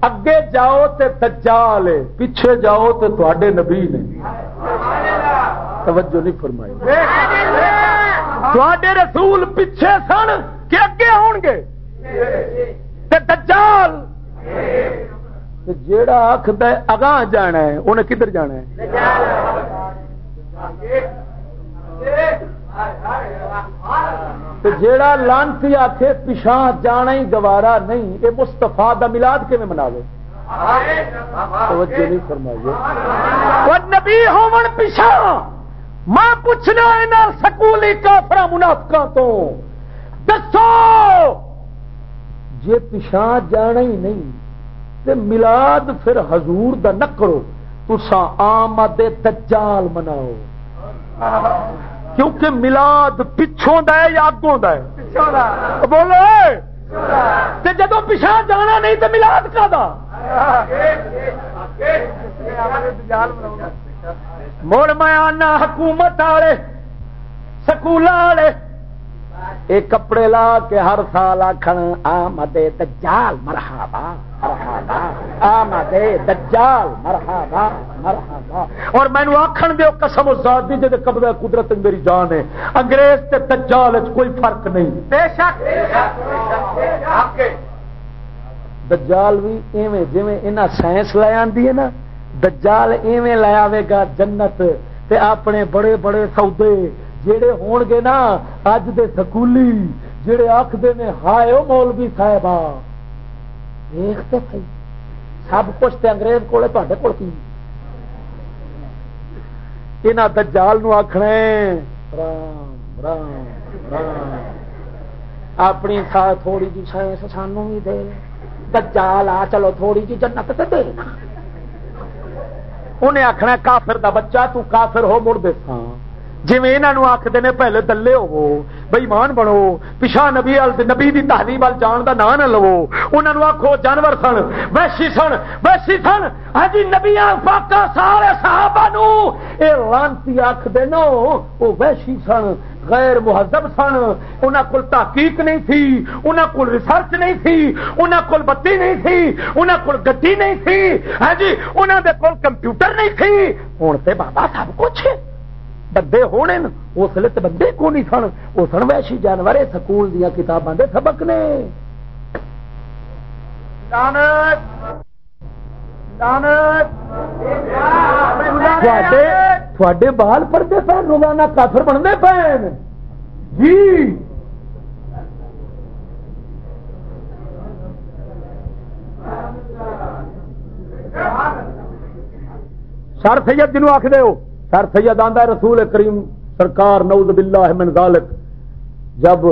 اگے جاؤ تے دجال پیچھے جاؤ تے تے نبی نے۔ توجہ نہیں فرمائی۔ تے رسول پیچھے سن کہ اگے آن گے۔ دجال۔ جیڑا آخد اگاں جانا ہے، انہیں کدھر جانا ہے؟ جیڑا لانتی آخے پچھا جانا ہی گوارا نہیں یہ مستفا دا ملاد کیون منا نبی ہومن پچھا میں پوچھنا یہاں سکولی کافر منافقہ تو۔ دسو جی پچھا جانا ہی نہیں، تے ملاد پھر حضور دا نہ کرو۔ تسا آمد دجال مناؤ۔ کیونکہ ملاد پچھوں دا ہے یا اگوں دا ہے؟ بولو تے جدو پچھا جانا نہیں تو ملاد کا دا؟ مڑ میں آنا حکومت والے سکول والے یہ کپڑے لا کے ہر سال آخر آمد دجال مرحبا مرحبا آمد دجال مرحبا مرحبا۔ اور مینو آخر دیو قسم ذات دی جے قبضہ قدرت میری جان ہے۔ انگریز تے دجال کوئی فرق نہیں۔ بے شک دجال بھی ایویں جویں انہاں سائنس لے آندی ہے نا دجال ایویں لے آوے گا جنت تے اپنے بڑے بڑے سودے۔ جڑے ہون گے نا، اج دے سکولی، جڑے آخر نے، ہائے وہ مولوی صاحب دیکھتے سی سب کچھ تے انگریز کولے تے کول کی؟ یہاں دجال نو آخنا رام رام رام۔ اپنی تھا تھوڑی جی سائنس سانو بھی دے۔ دجال، آ چلو، تھوڑی جی جنت تے دے۔ انہیں آخنا کافر دا بچہ، تو کافر ہو، مڑ دے جی یہاں آخر نے پہلے دلے ہو بئی مان بنو پچھا نبی نبی دی تحریم وال جان کا نام نہ لو انہوں آخو جانور سن ویشی سن ویشی سن۔ ہاں جی نبیا پاکا سارے صحابہ لانتی آخ دے نو وہ ویشی سن، غیر مہذب سن۔ انہوں کو تحقیق نہیں تھی انہوں کو ریسرچ نہیں تھی انہوں کو بتی نہیں تھی انہوں کو گڈی نہیں تھی۔ ہاں جی انہوں دے کول کمپیوٹر نہیں تھی۔ ہوں تو بابا سب کچھ بندے ہونے اس لیے تو بندے کو نہیں سن وہ سن ویشی جانور سکول دیا کتاباں دے سبق نے تھوڑے بال پڑتے پے روزانہ کافر بنتے پے جی سر سید جنوب آخ دو سر سید آدھا رسول کریم سرکار، نعوذ باللہ من ذالک۔ جب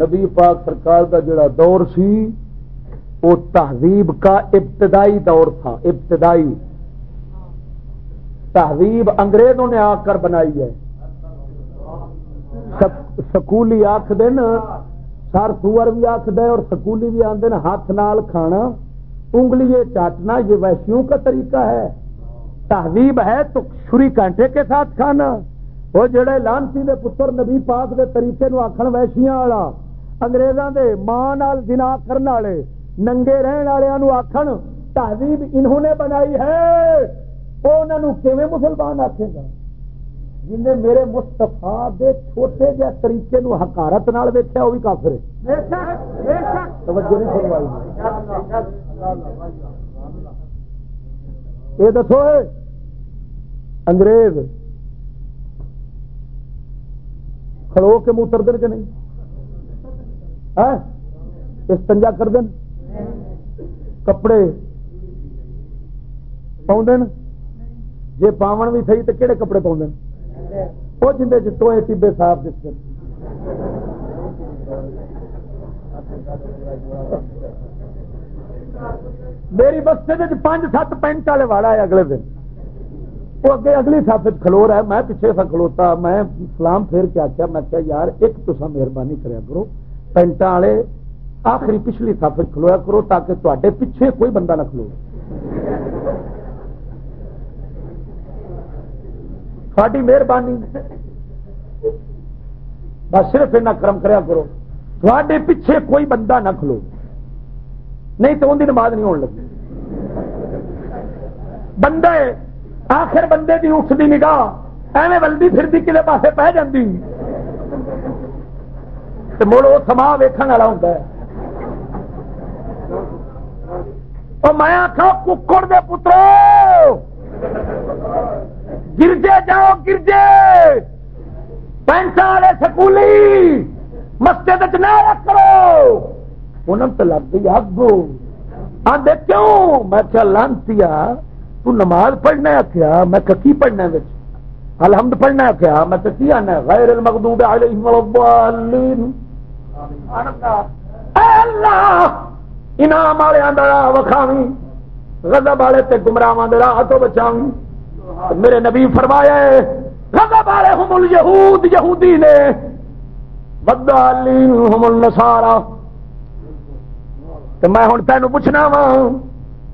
نبی پاک سرکار کا جڑا دور سی وہ تہذیب کا ابتدائی دور تھا، ابتدائی۔ تہذیب انگریزوں نے آ کر بنائی ہے۔ سکولی آخ دن سر سور بھی آخ دے اور سکولی بھی آدھے ہاتھ نال کھانا انگلی چاٹنا، یہ ویسیوں کا طریقہ ہے۔ تہذیب ہے تو چھری کانٹے کے ساتھ کھانا وہ جڑے لانسی دے پتر نبی پاک دے طریقے نو آخر ویسیاں والا انگریزاں دے ماں نال جنا کرنے والے ننگے رہن والوں آخر تہذیب انہوں نے بنائی ہے وہ انہوں مسلمان آخے گا جن میرے مستفا دے چھوٹے جہ طریقے نو حکارت ویکیا وہ بھی کافر یہ دسو انگریز کھڑو کے منہ تر دن کے نہیں ہاں؟ استنجا کر دیں کپڑے پاؤں جی پاون بھی صحیح تو کہڑے کپڑے پاؤں وہ جن ٹوئے ٹبے صاف دکھتے میری بستے پانچ سات پینٹ والے واڑا ہے اگلے دن۔ وہ اگے اگلی سف کھلو رہا ہے۔ میں پیچھے سا کھلوتا، میں سلام پھیر کے آخیا میں کیا یار، ایک تو مہربانی کریا کرو۔ پینٹا والے آخری پچھلی سف کھلویا کرو تاکہ تے پیچھے کوئی بندہ نہ کھلو۔ تھوڑی مہربانی بس صرف اتنا کرم کریا کرو۔ تھوڑے پیچھے کوئی بندہ نہ کھلو۔ نہیں تو ان کی نماز نہیں ہونے لگی۔ بندے آخر بندے کی اٹھتی نگاہ ایویں بلدی پھرتی کسی پاسے پہ جاتی مڑ وہ سما ویکن والا ہوتا ہے۔ میں آخا ککڑ دے پترو۔ گرجے جاؤ، گرجے۔ پینسا والے سکولی، مسجد نہ کرو۔ انہوں تو لگ گئی اگ آدھے کیوں؟ میں کیا لانتی تو نماز پڑھنا کیا میں کی پڑھنا الحمد پڑھنا کیا میں کی آنا غیر المغضوب علیہم الضالین۔ اللہ، انعام والے راہ وکھاوی غضب والے تے گمراہ راہ تو بچاوی میرے نبی فرمایا ہے، غضب والے ہم الیہود، یہودی نے۔ بدالین ہم النصارا تو میں ہوں تینوں پوچھنا وا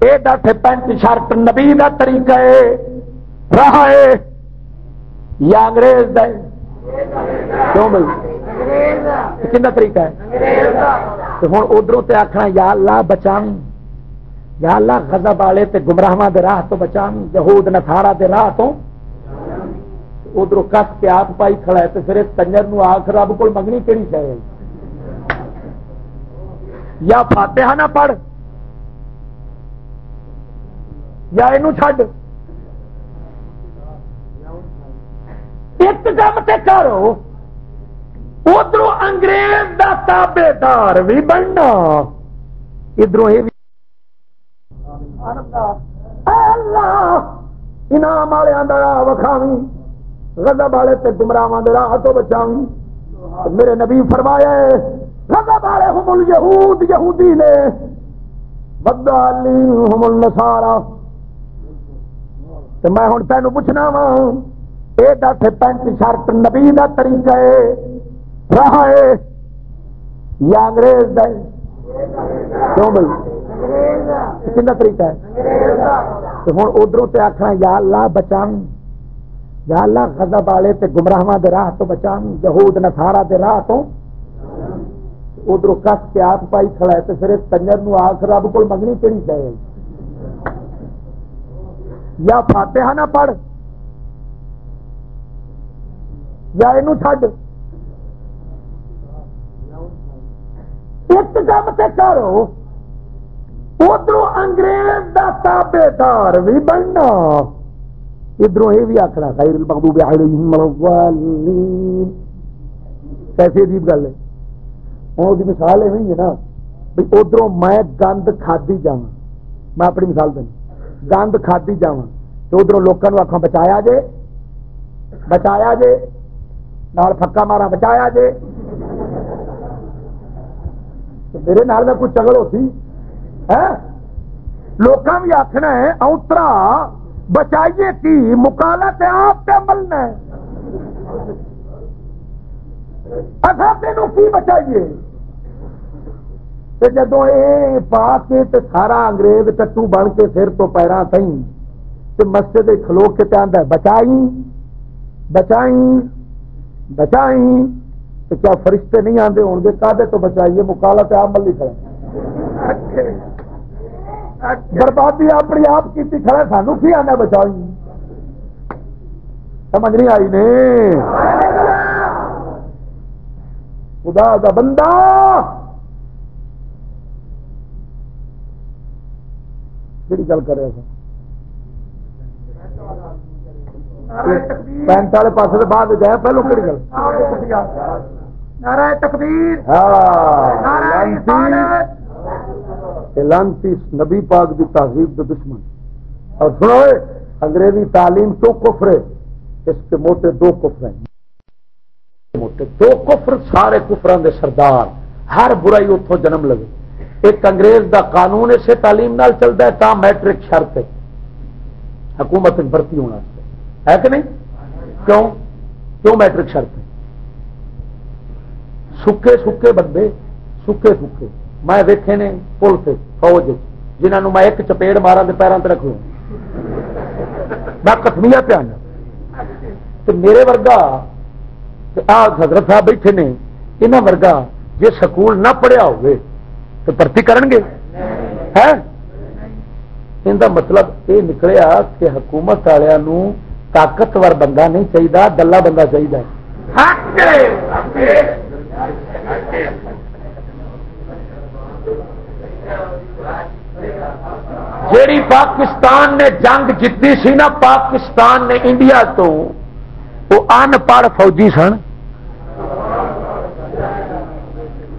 یہ ڈٹ پینٹ شرٹ نبی کا طریقہ ہے، راہ ہے، یا انگریز دے کیوں بھائی؟ کن طریقہ ہے؟ تو ہوں ادھر آخنا یا اللہ بچا یا اللہ خزب والے تے گمراہ دے راہ تو بچا یہود نسارا دے راہ تو ادھر کس کے آپ پائی کھڑا ہے، تو پھر کنجر نو آخ رب کو منگنی کہڑی چاہیے یا فاتحہ نہ پڑھ، یا یہ چڈ ایک کام تے کرو ادھر انگریز دا تابے دار بھی بننا۔ ادھر یہ اللہ، انعام والے راہ وکھاوی غضب والے تے گمراہ راہ تو بچاوی میرے نبی فرمایا غضب والے ہم الیہود یہودی نے بدالین ہم النصارا میں ہوں تینوں پوچھنا وا یہ دس پینٹ شرٹ نبی کا طریقہ ہے، راہ ہے، یا انگریز دے کیوں بھائی؟ کن طریقہ ہے؟ تو ہوں ادھر آخنا یا اللہ بچا یا اللہ غضب والے تے گمراہاں دے راہ تو بچان، یہود نصارا دے راہ تو ادھر کس کے ہاتھ پائی کھڑا ہے تو پھر کنجر نو آخ رب کو منگنی کہڑی چاہیے یا فاتحہ نہ پڑھ، یا یہ چڈ ایک کام سے کرو ادھر انگریز کا تابے دار بھی بننا۔ ادھر یہ بھی آخنا خیر المغضوب علیہم الضالین۔ کیسی عجیب گل ہے۔ ہوں وہ مثال یہ ہے نا بھائی ادھر میں گند کھادی جا میں اپنی مثال دینا گند کھادی جا تو ادھر لوگوں آخا بچایا جے بچایا جے نال پکا مارا بچایا جے میرے نال میں کوئی چگل ہوتی لوگ بھی آخنا ہے اوترا بچائیے کی مکالا تے آپ پہ ملنا ہے اچھا تینوں کی بچائیے جدو پا کے سارا انگریز ٹٹو بن کے سر تو پیرا سی مسجد کھلو کے پہ بچائی بچائی بچائی تو کیا فرشتے نہیں آتے ہو گے؟ کادے تو بچائیے؟ مکالا تو آپ ملی کھڑے بربادی اپنی آپ کی کھڑا سانو کی آنا بچائی؟ سمجھ نہیں آئی نے؟ خدا کا بندہ! کہڑی گل کر رہا تھا پینٹ والے پاس بعد گئے پہلو کہڑی گل؟ لانتی نبی پاک کی تہذیب کے دشمن۔ اور سنو انگریزی تعلیم تو کفر ہے اس کے موٹے دو کفر ہیں۔ موٹے دو کفر سارے کفران دے سردار۔ ہر برائی اتوں جنم لگے۔ ایک انگریز دا قانون اسے تعلیم نال چلتا ہے تا میٹرک شرط ہے حکومت بھرتی ہونا ہے۔ کہ نہیں؟ کیوں؟ کیوں میٹرک شرط ہے سکے سکے بندے، سکے سکے۔ میں ویکھے نے پل سے فوج جنہوں میں ایک چپیڑ مارا تو پیروں سے رکھ لوں میں کتمیا پیا تو میرے ورگا حضرت صاحب بیٹھے نے یہاں ورگا جی سکول نہ پڑھیا ہوئے تو بھرتی کرن گے؟ ان کا مطلب یہ نکلیا کہ حکومت والوں طاقتور بندہ نہیں چاہیے گلا بندہ چاہیے جیڑی پاکستان نے جنگ جیتی سی نا، پاکستان نے انڈیا تو وہ ان پڑھ فوجی سن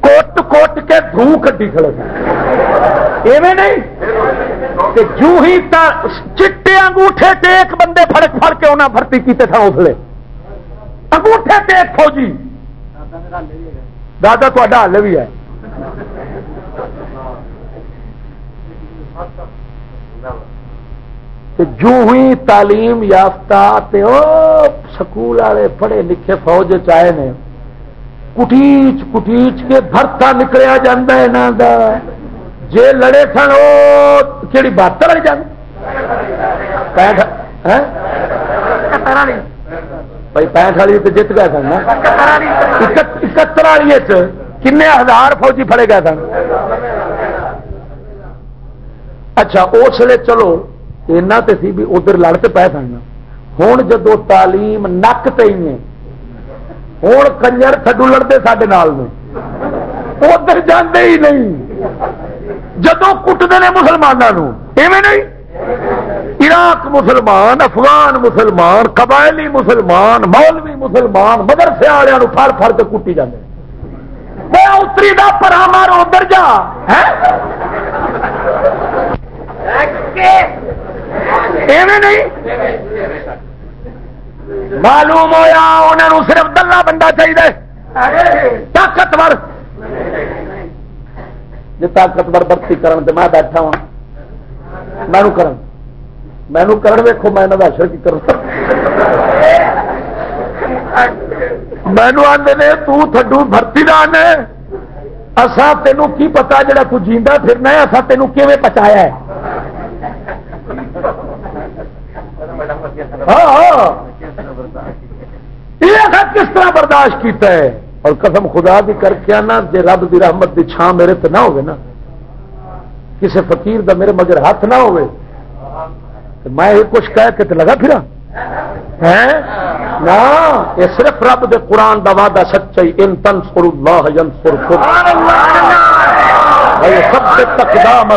کوٹ کوٹ کے دھو کٹی کھڑے ایویں نہیں کہ جو ہی چٹے انگوٹھے تے ایک بندے پھڑ پھڑ کے انہیں بھرتی کیتے تھا اسلے انگوٹھے تے ایک فوجی۔ دادا تا حل بھی ہے۔ جو ہوئی تعلیم یافتہ تے او سکول والے پڑھے لکھے فوج چائے نے۔ کٹیچ کٹیچ کے بھرتا نکلیا جاندہ ہے نا دا۔ جے لڑے سن وہ کہڑی بات لڑ جان؟ پینٹ بھائی پینٹ والی تو جیت گئے سن اکہتر والی کن ہزار فوجی پڑے گئے سن۔ اچھا اس لیے چلو اینا تے سی بھی ادھر لڑ کے پہ سن۔ ہوں جدو تعلیم نک تے ہوں کنجر تھڈو لڑتے سڈے نال ادھر جانے ہی نہیں جدو کٹتے ہیں مسلمانوں ایویں نہیں عراق مسلمان افغان مسلمان قبائلی مسلمان مولوی مسلمان مدرسے والوں فر فر کے کٹی جاتے میں اتری دا پر مارو ادھر جا نہیں معلوم ہوا انہوں صرف دلہ بندہ چاہیے طاقتور۔ جی طاقتور برتی کرن تو میں بیٹھا ہوں مینو کرن۔ مینو کرن ویکو میں اشر کی کروں۔ مینو آدھے نے تھڈو بھرتی دان اصا تینوں کی پتا جڑا تو پھرنا ہے؟ اصا تینوں کیون پچایا ہے؟ ہاں۔ کس طرح برداشت کیتا ہے؟ اور قسم خدا بھی کر کے آنا جی رب دی رحمت دی چھان میرے تو نہ ہوگی نا۔ کسی فقیر دا میرے مگر ہاتھ نہ ہوئے۔ میں یہ کچھ کہہ کے لگا پھرا۔ نہ، یہ صرف رب دے قرآن دا وعدہ سچائی۔ ان تن سر اللہ سب سے تقدام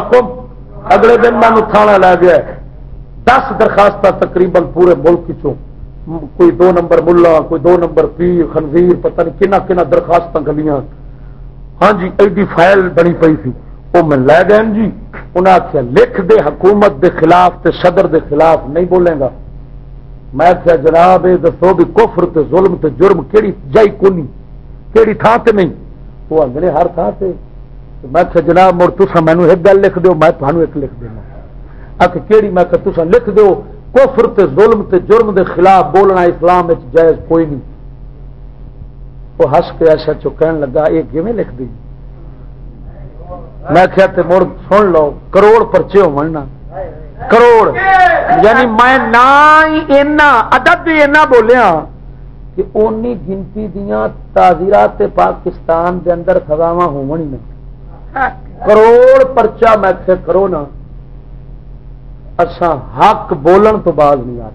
اگلے دن میں تھانا لے گیا۔ دس درخواست تقریباً پورے ملک چوں۔ کوئی دو نمبر ملا، کوئی دو نمبر پیر، خنزیر، پتہ نہیں کنا کنا درخواست گلیاں۔ ہاں جی ایڈی فائل بنی پی تھی وہ میں لے گئے جی۔ انہیں آخیا لکھ دے حکومت دے خلاف تے صدر دے خلاف نہیں بولے گا۔ میں آخیا جناب یہ دسو بھی کفر تے ظلم تے جرم کہڑی جائی کونی کہڑی تھان تے نہیں۔ وہ آدھے ہر تھان سے میں آخیا جناب، مڑ تسا مینو ایک گل لکھ دو میں تمہیں ایک لکھ دینا۔ آ کے کہڑی میں تسا لکھ دو کفر تے ظلم تے جرم دے خلاف بولنا اسلام جائز کوئی نہیں۔ وہ ہس کے ایسا چکن لگا، یہ کیون لکھ دی میں کیا تے مڑ سن لو، کروڑ پرچے ہو کروڑ یعنی میں نہ ادب بھی اینا بولیا کہ اونی گنتی دیا تازیرات پاکستان دے اندر سزاوا ہو کروڑ پرچا میں کرو نا۔ اچھا حق بولن تو بعد نہیں آ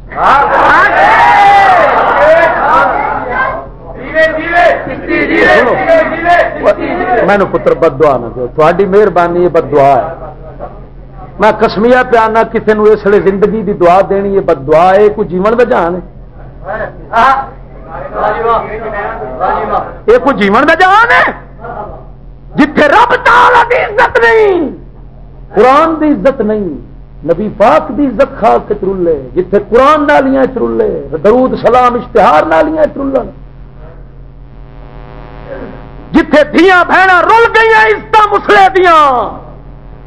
میں پتر بد دعا نہ دو۔ تھوڑی مہربانی ہے بد دعا ہے۔ میں کسمیا پیانا کسی نے اس لیے زندگی دی دعا دینی ہے بد دعا ہے کوئی جیون کا جان ہے؟ یہ کوئی جیون کا جان ہے؟ جتھے رب تعالی دی عزت نہیں، قرآن دی عزت نہیں۔ نبی پاک دی عزت خاص کے چرولے، جتھے قرآن نالیاں چرولے، درود، سلام، اشتہار نالیاں چرولن۔ جتھے دیا بہن رل گئی عزت مسلے دیا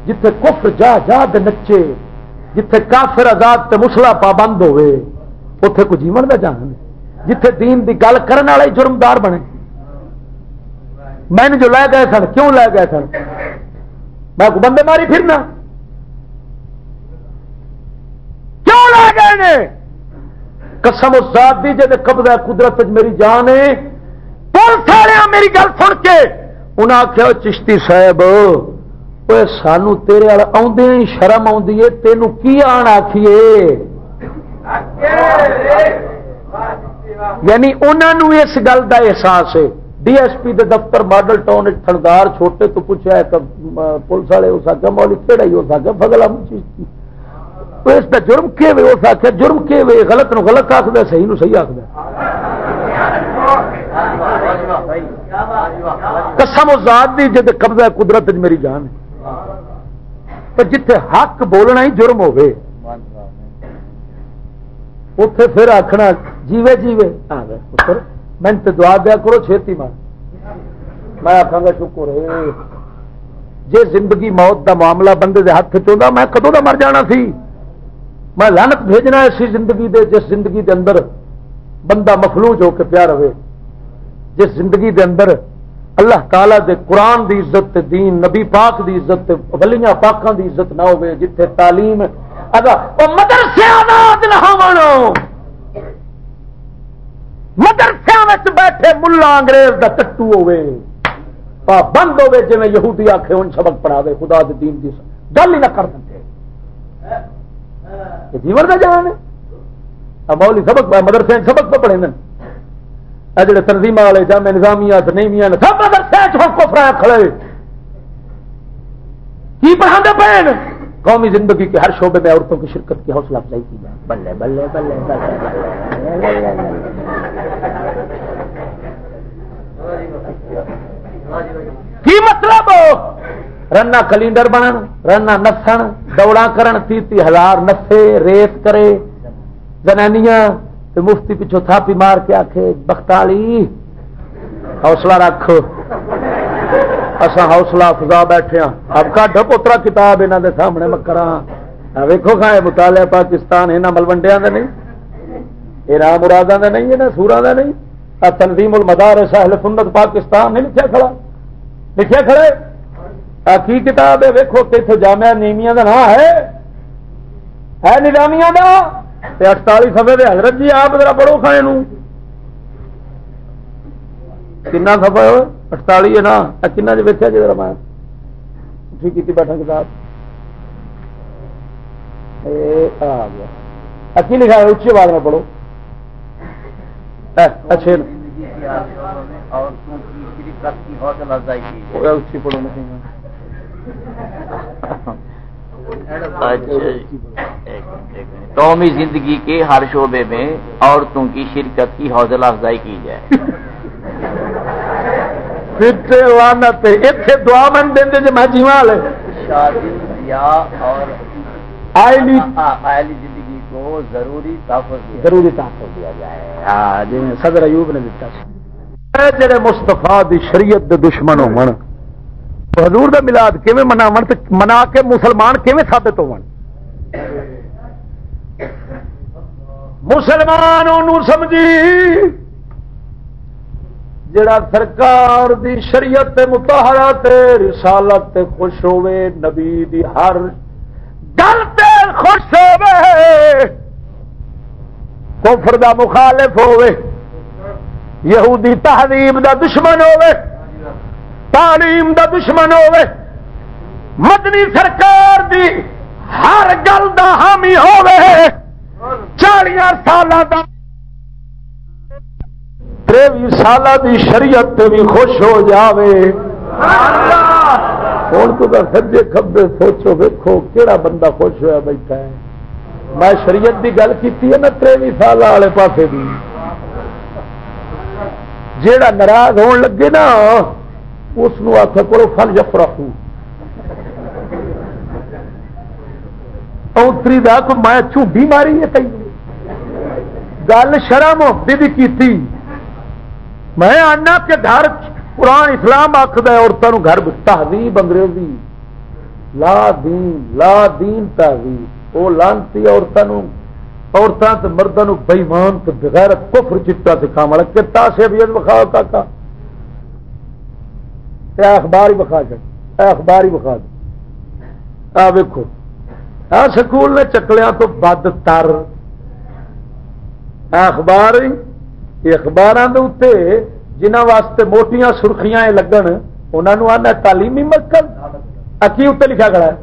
جتھے کفر جا جا دے نچے، جتھے کافر آزاد تے مسلا پابند ہوئے اتے کو جیون کا جان جتھے دین دی گل کرنے والے جرمدار بنے۔ میں جو لے گئے سن، کیوں لے گئے سن؟ میں کو بندے ماری پھرنا؟ کیوں لے گئے نے؟ قسم اس ذات دی جے قبضہ قدرت میری جان ہے۔ پولیس والے میری گل سن کے۔ انہیں آخیا چشتی صاحب سانو تیرے آدھے شرم آئی تینوں کی آن آخیے یعنی انہوں اس گل کا احساس ہے۔ ڈی ایس پی دے دفتر ماڈل ٹاؤن تھندار چھوٹے تو پوچھا پولیس والے اس آخر مولی کہڑا ہی اس آخر بگلا چیشتی اس کا جرم کہ اس آخر جرم کہ غلط نو غلط آخر صحیح نو صحیح آخر قسم و ذات دی جد قبضہ قدرت میری جان ہے۔ جتھے حق بولنا ہی جرم ہوے اتے پھر آخنا جیوے جیوے۔ پتر، میں دعا دیا کرو چھتی مار۔ میں آخا گا، شکر جی زندگی موت دا معاملہ بندے دے ہاتھ چاہتا میں کدو دا مر جانا سی؟ میں لانت بھیجنا اسی زندگی دے، جس زندگی دے اندر بندہ مفلوج ہو کے پیار ہوئے۔ جس زندگی دے اندر اللہ تعالی دے قرآن دی عزت تے دین، نبی پاک دی عزت ولیاں پاکاں دی عزت نہ ہوئے، جتھے تعلیم مدرسے مدرسے بیٹھے ملا انگریز دا ٹٹو ہوئے۔ بند ہوے جی یہودی آخے ہوں سبق پڑھا دے خدا دے دین دی گل ہی نہ کر دیں جیون کا جان ہے مولی سبق مدرسے سبق پہ پڑھے جڑے تنظیم والے جامع نظامیہ نہیں سب کو فرا کھڑے کی پڑھا پے قومی زندگی کے ہر شعبے میں عورتوں کی شرکت کی حوصلہ افزائی کی جائے بلے بلے بلے کی مطلب رنا کلینڈر بنن رنا نسن دوڑا کرن، تیتی ہزار نسے ریت کرے۔ زنانیاں تو مفتی پچھو تھاپی مار کے آخے بختالی، حوصلہ رکھ۔ اصا حوصلہ افزا بیٹھے ہاں۔ اب کٹ پوترا کتاب یہاں کے سامنے مکرا ویکو کھائے مطالعہ پاکستان یہاں ملوڈیا کا نہیں، یہ رام مرادوں کا نہیں یہاں سورا کا نہیں۔ تنظیم المدار سہل سنت پاکستان نہیں لکھا کھڑا لکھا کھڑے کی کتاب ہے ویکو کہ جامع نیمیا کا نام ہے۔ نظامیہ کا اٹتالی سفے دے حضرت جی آپ ذرا پڑھو کھانے کنا سفا اٹتالی ہے نا؟ کن جی ویکیا جی ذرا میں۔ ٹھیک کی بیٹھا کتاب۔ آ گیا۔ لکھا ہے اچھی آواز میں پڑھو۔ اچھے۔ اچھی پڑھو۔ نہیں قومی زندگی کے ہر شعبے میں عورتوں کی شرکت کی حوصلہ افزائی کی جائے۔ دعا من دیں جی میں جیوا والے اور زندگی کو ضروری تحفظ ضروری تحفظ دیا جائے۔ ہاں جی صدر ایوب نے دتا۔ جڑے مستفا دی شریعت دے دشمن ہو حضور دا ملاد کیویں مناون تے منا کے مسلمان کیویں ثابت ہون مسلمان انہوں سمجھی، جڑا سرکار دی شریعت متحرہ تے رسالت تے خوش ہوئے نبی دی ہر گل تے خوش ہوئے کفر دا مخالف ہوئے یہودی تہذیب دا دشمن ہوئے تعلیم دا دشمن ہوے مدنی سرکار دی ہر گل دا حامی ہوے چالیا سال تریوی سال دی شریعت تے بھی خوش ہو جاوے۔ ہوں تو سجے کبے سوچو ویکو کہڑا بندہ خوش ہوا بیٹھا ہے۔ میں شریعت دی گل کی نا تریوی سال والے پاسے بھی جیڑا ناراض ہون لگے نا اس آخر کرو، فل جف رکھو اتری کو میں جھوٹی ماری ہے کئی گل شرم ہوتی بھی کی میں آنا کہ گھر قرآن اسلام آخد عورتوں گھر تہذیب انگریزی۔ لا دین لا دین تہذیب۔ وہ لانتی عورتوں عورتوں سے مردوں بئیمان بغیر کفر چٹا سکھا والا کتا سے بھی بخاؤ کا اے اخبار ہی بخا چڑ اخبار ہی بخا دو ویکو آ سکول نے چکلیا تو بد تر۔ اخبار اخبار جنہ واسطے موٹیاں سرخیاں لگن انہوں نے آنا تعلیمی مرکز۔ اکی اتنے لکھا کھڑا ہے؟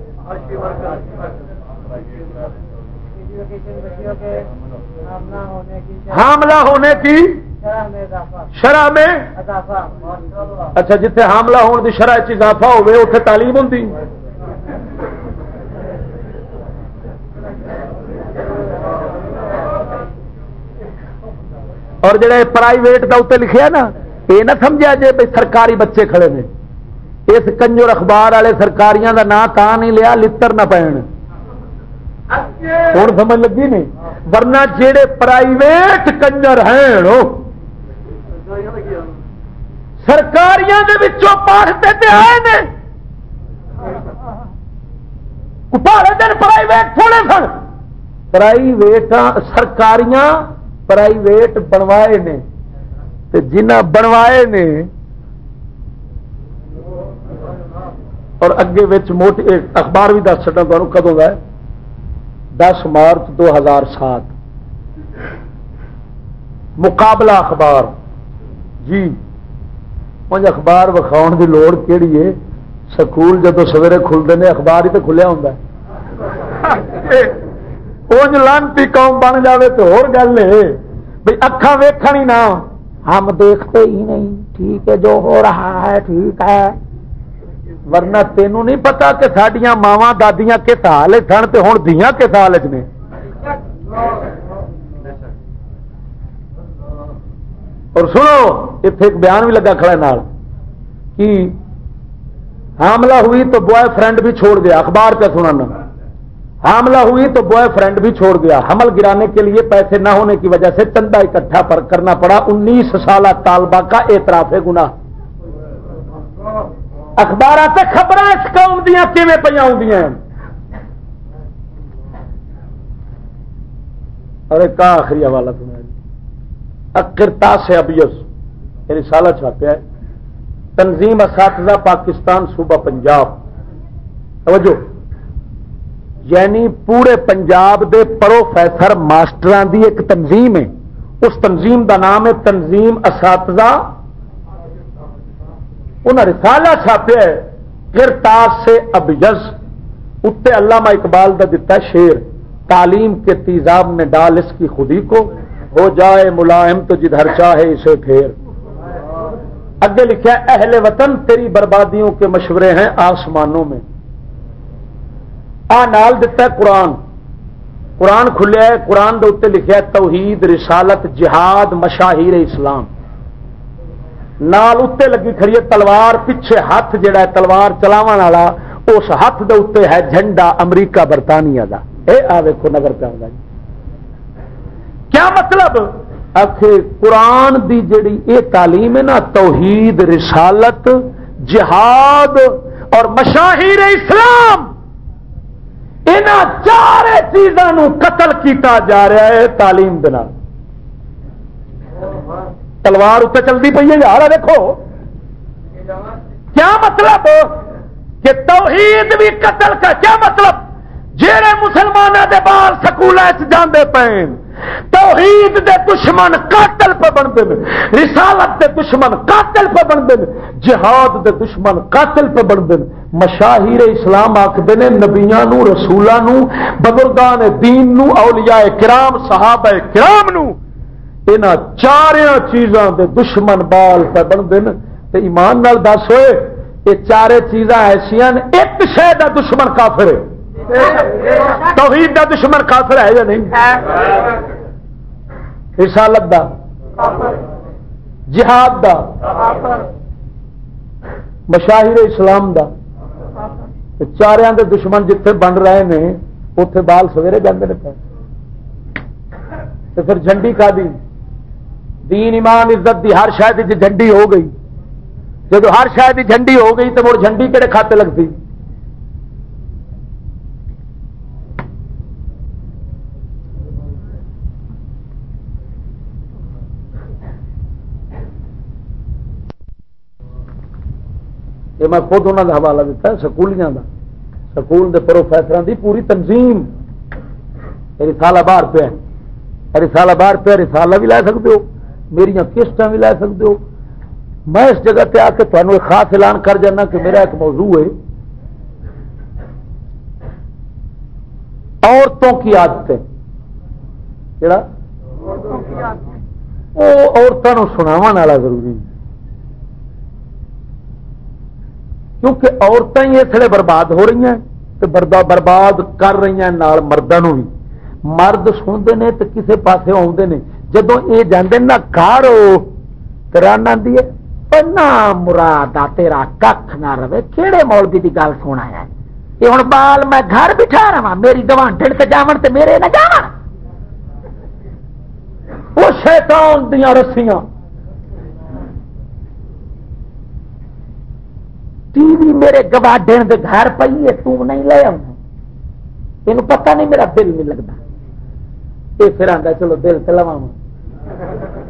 حاملہ ہونے کی شرح میں اچھا جتھے حاملہ ہونے کی شرح اضافہ ہوئے اتنے تعلیم ہوں اور جڑے پرائیویٹ کا اتنے لکھے نا یہ نہ سمجھا جی بھائی سرکاری بچے کھڑے نے۔ اس کنجور اخبار والے سرکاریاں کا نام تا نہیں لیا لڑ نہ پہن۔ ہوں سمجھ لگی نہیں ورنہ جہے پرائیویٹ کنجر ہیں سرکاریاں پڑھتے آئے نے دن پرائیویٹ تھوڑے سن پرائیویٹ سرکاریاں پرائیویٹ بنوائے نے تے جنہ بنوائے نے اور اگے موٹی اخبار بھی دس چڑا تمہیں کدوں کا ہے دس مارچ دو ہزار سات۔ مقابلہ اخبار۔ جی مجھے اخبار وکھاؤ کی لوڑ کہڑی ہے؟ سکول جب سویرے کھلتے ہیں، اخبار ہی تو کھلیا ہوں اونج لانتی قوم بن جائے تو اور گل ہے۔ بھائی اکھا ویکھن ہی نہ۔ ہم دیکھتے ہی نہیں۔ ٹھیک ہے، جو ہو رہا ہے، ٹھیک ہے۔ ورنہ تینوں نہیں پتا کہ سڈیا ماوا دادیاں کس حال سن تو ہوں دیا کس حال نے۔ اور سنو اتنے ایک بیان بھی لگا کھڑا نال کہ حاملہ ہوئی تو بوائے فرینڈ بھی چھوڑ دیا اخبار پہ سنانا۔ حاملہ ہوئی تو بوائے فرینڈ بھی چھوڑ دیا حمل گرانے کے لیے پیسے نہ ہونے کی وجہ سے چندہ اکٹھا پر کرنا پڑا۔ انیس سالہ طالبہ کا اعتراف گنا اخبار سے خبر اس قوم دیا کیون پہ ارے کا آخری حوالہ سنا جی۔ اکرتا سے ابیس یعنی سالہ چھاپیا ہے۔ تنظیم اساتذہ پاکستان صوبہ پنجاب۔ توجہ۔ یعنی پورے پنجاب دے پروفیسر ماسٹر دی ایک تنظیم ہے۔ اس تنظیم دا نام ہے تنظیم اساتذہ انہیں رسالہ چھاپیا ہے کرتاس سے ابجز اتنے علامہ اقبال دا دیتا ہے شیر تعلیم کے تیزاب میں ڈال اس کی خودی کو، ہو جائے ملائم تو جدھر چاہے اسے پھیر۔ اگے لکھا اہل وطن تیری بربادیوں کے مشورے ہیں آسمانوں میں۔ آ نال ہے قرآن۔ قرآن کھلیا ہے، قرآن دے لکھا توحید، رسالت، جہاد، مشاہیر اسلام۔ نال اتنے لگی کھڑی ہے تلوار، پیچھے ہاتھ جڑا ہے تلوار چلاو والا، اس ہاتھ دے اتنے ہے جھنڈا امریکہ برطانیہ کا یہ آ دیکھو نگر پہ جی کیا مطلب؟ قرآن دی جڑی یہ تعلیم ہے نا، توحید، رسالت، جہاد اور مشاہیر اسلام ان چار چیزوں قتل کیتا جا رہا ہے تعلیم دن تلوار اتنے چلتی پی ہے، یار دیکھو۔ کیا مطلب کہ توحید بھی قتل کا کیا مطلب؟ جہے مسلمانوں کے بال سکول جانے پے توحید دے دشمن قاتل پہ بنتے ہیں، رسالت دے دشمن قاتل پہ بنتے ہیں، جہاد دے دشمن قاتل پہ بنتے ہیں۔ مشاہیر اسلام آخر نے نبیا رسولوں بزرگان دین نو، اولیاء کرام، صحابہ کرام نو۔ ان چار چیزاں دے دشمن بال پہ بنتے ہیں۔ تو ایمان نال دس ہوئے، یہ چار چیزاں ایسا ایک شہ کا دشمن کافر ہے۔ توحید دا دشمن کافر ہے یا نہیں؟ رسالت دا، جہاد دا مشاہر اسلام دا۔ چاروں دے دشمن جتھے بن رہے ہیں اتے بال سویرے جانے تو پھر جھنڈی کا دی۔ دین ایمان عزت دی ہر شاید جھنڈی ہو گئی۔ جب ہر شاید جھنڈی ہو گئی تو مڑ جھنڈی کہڑے کھاتے لگتی؟ یہ میں خود انہوں کا حوالہ دیتا سکولیاں کا سکول کے پروفیسر کی پوری تنظیم۔ رسالہ باہر پہ رسالہ باہر پہ رسالہ بھی لے سکتے ہو۔ میری کشت بھی لے سکتے ہو۔ میں اس جگہ پہ آ کے تمہیں ایک خاص اعلان کر جانا کہ میرا ایک موضوع ہے۔ عورتوں کی عادتیں۔ کہڑا وہ عورتوں سناو والا ضروری کیونکہ عورتیں ہی اس لیے برباد ہو رہی ہیں تو برباد کر رہی ہیں نال مردوں بھی۔ مرد سنتے ہیں تو کسی پاس آتے ہیں جدو یہ جانے نا گھر کرانا دیے مراد آ، تیرا کھ نہ رہے کہڑے مولوی کی گل سونا ہے؟ یہ ہوں بال میں گھر بٹھا رہا میری گوانڈ سے جاون تے میرے نہ جا وہ شیطان دیا رسیاں۔ ٹی وی میرے گواڈن دے گھر پی ہے، تو نہیں لے آنا تین پتا نہیں میرا دل نہیں لگتا یہ پھر آتا چلو دل چلوا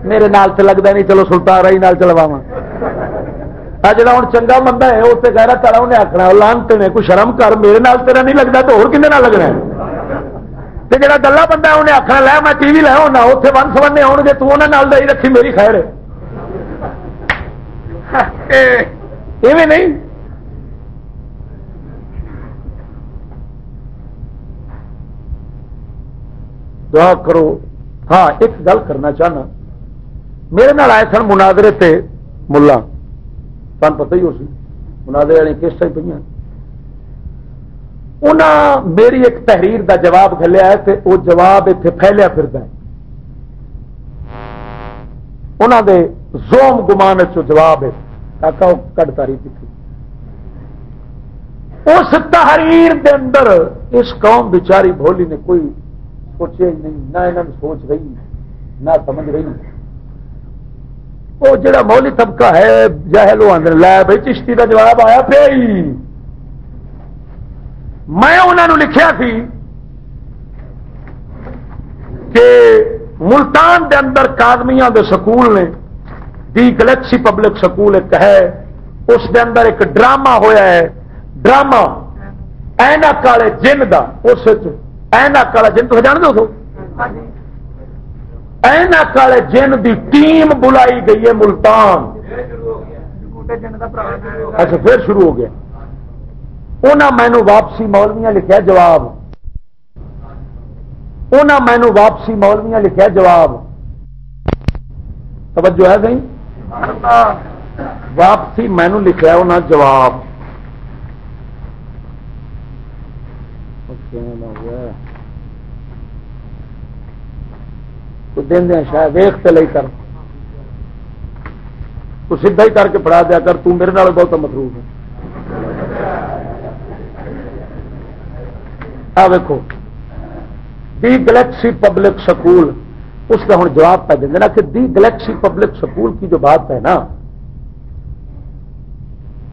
میرے نال سے لگتا نہیں چلو سلطان رائی نال چلوا جا ہوں چنگا بندہ ہے اس سے گہرا تلا انہیں آخنا لانتے نے کوئی شرم کر میرے نال تیرا نہیں لگتا تو اور کھنے لگنا ہے جا گلا بندہ انہیں آخنا لے میں ٹی وی لے ہونا اتنے ون سبنے آؤ گے تو انہوں نے رکھی میری خیر ایویں نہیں دعا کرو۔ ہاں ایک گل کرنا چاہنا۔ میرے نال آئے سن مناظرے تے ملا۔ تم پتہ ہی ہو سی، مناظرے والی کس طرح پہ انہاں میری ایک تحریر دا جواب کھلیا ہے تے وہ جواب اتنے پھیلیا پھر انہوں دے زوم گمان چ جواب ہے۔ کاکا وہ کٹ تاری تھی اس تحریر دے اندر اس قوم بیچاری بھولی نے کوئی سوچے نہیں، نہ انہوں نے سوچ رہی، نہ سمجھ رہی۔ وہ جڑا مولی طبقہ ہے جہل اندر لے بھائی، چشتی کا جواب آیا پہ میں انہوں لکھیا تھی کہ ملتان دے اندر کادمیاں دے سکول نے، دی گلیکسی پبلک سکول ایک ہے، اس دے اندر ایک ڈرامہ ہویا ہے۔ ڈرامہ اینک والے جن کا اس اینک جن تو جان دو اینک والے جن دی ٹیم بلائی گئی ہے ملتان۔ اچھا پھر شروع ہو گیا۔ انہیں مینو واپسی مولویا لکھا جواب۔ انہیں مینو واپسی مولویا لکھا جواب۔ توجہ ہے صحیح واپسی مینو لکھا انہیں جواب۔ دن دیا شاید ویخ تو کر۔ تو سیدھا ہی کر کے پڑھا دیا کر، تو میرے نال بہت مصروف ہے۔ ویکو دی گلیکسی پبلک سکول، اس کا ہوں جواب پہ دینا کہ دی گلیکسی پبلک سکول کی جو بات ہے نا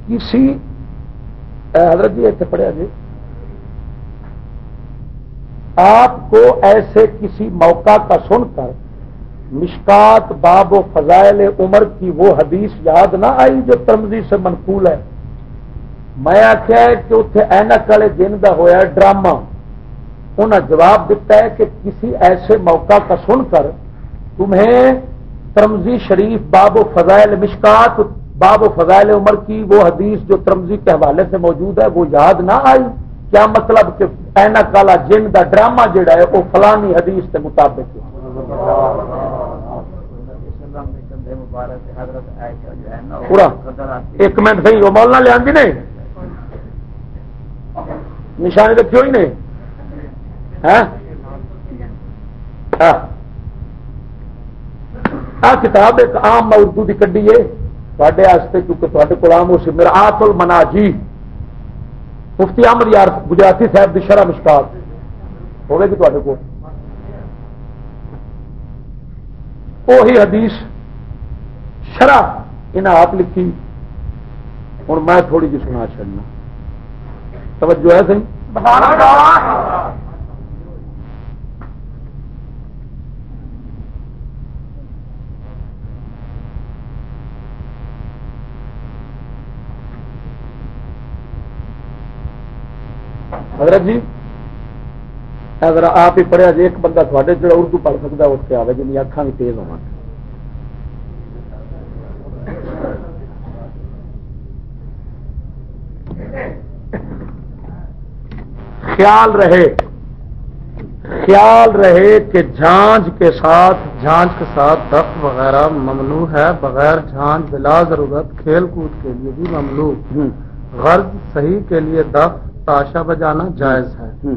کسی حضرت جی ایسے پڑھیا جی۔ آپ کو ایسے کسی موقع کا سن کر مشکات باب و فضائل عمر کی وہ حدیث یاد نہ آئی جو ترمزی سے منقول ہے۔ میں آخیا کہ اتنے اینک والے دن کا ہوا ڈرامہ۔ انہیں جواب دیتا ہے کہ کسی ایسے موقع کا سن کر تمہیں ترمزی شریف باب و فضائل مشکات باب و فضائل عمر کی وہ حدیث جو ترمزی کے حوالے سے موجود ہے وہ یاد نہ آئی۔ کیا مطلب کہ اینک والا جن کا ڈرامہ جڑا ہے وہ فلانی حدیث کے مطابق پورا ایک منٹ صحیح وہ مولنا لیا نہیں نشانی رکھی ہوئی نہیں کتاب ایک آم میں اردو کی کڈی ہے تے کیونکہ تے کو آم ہو سی میرا آت المنا جی مفتی احمد یار گجراتی صاحب کی شرح مشکات۔ ہوگی تے کو وہی حدیث شرح انہیں آپ لکھی۔ ہوں میں تھوڑی جی سنا چڑنا توجہ ہے سی حضرت جی اگر آپ ہی پڑھیا جی ایک بندہ تھوڑے جڑا اردو پڑھ سکتا ہے اس کے آئے جن اکھان بھی تیز ہو خیال رہے خیال رہے کہ جھانج کے ساتھ جھانج کے ساتھ دف وغیرہ ممنوع ہے بغیر جھانج بلا ضرورت کھیل کود کے لیے بھی ممنوع۔ غرض صحیح کے لیے دف تاشا بجانا جائز ہے۔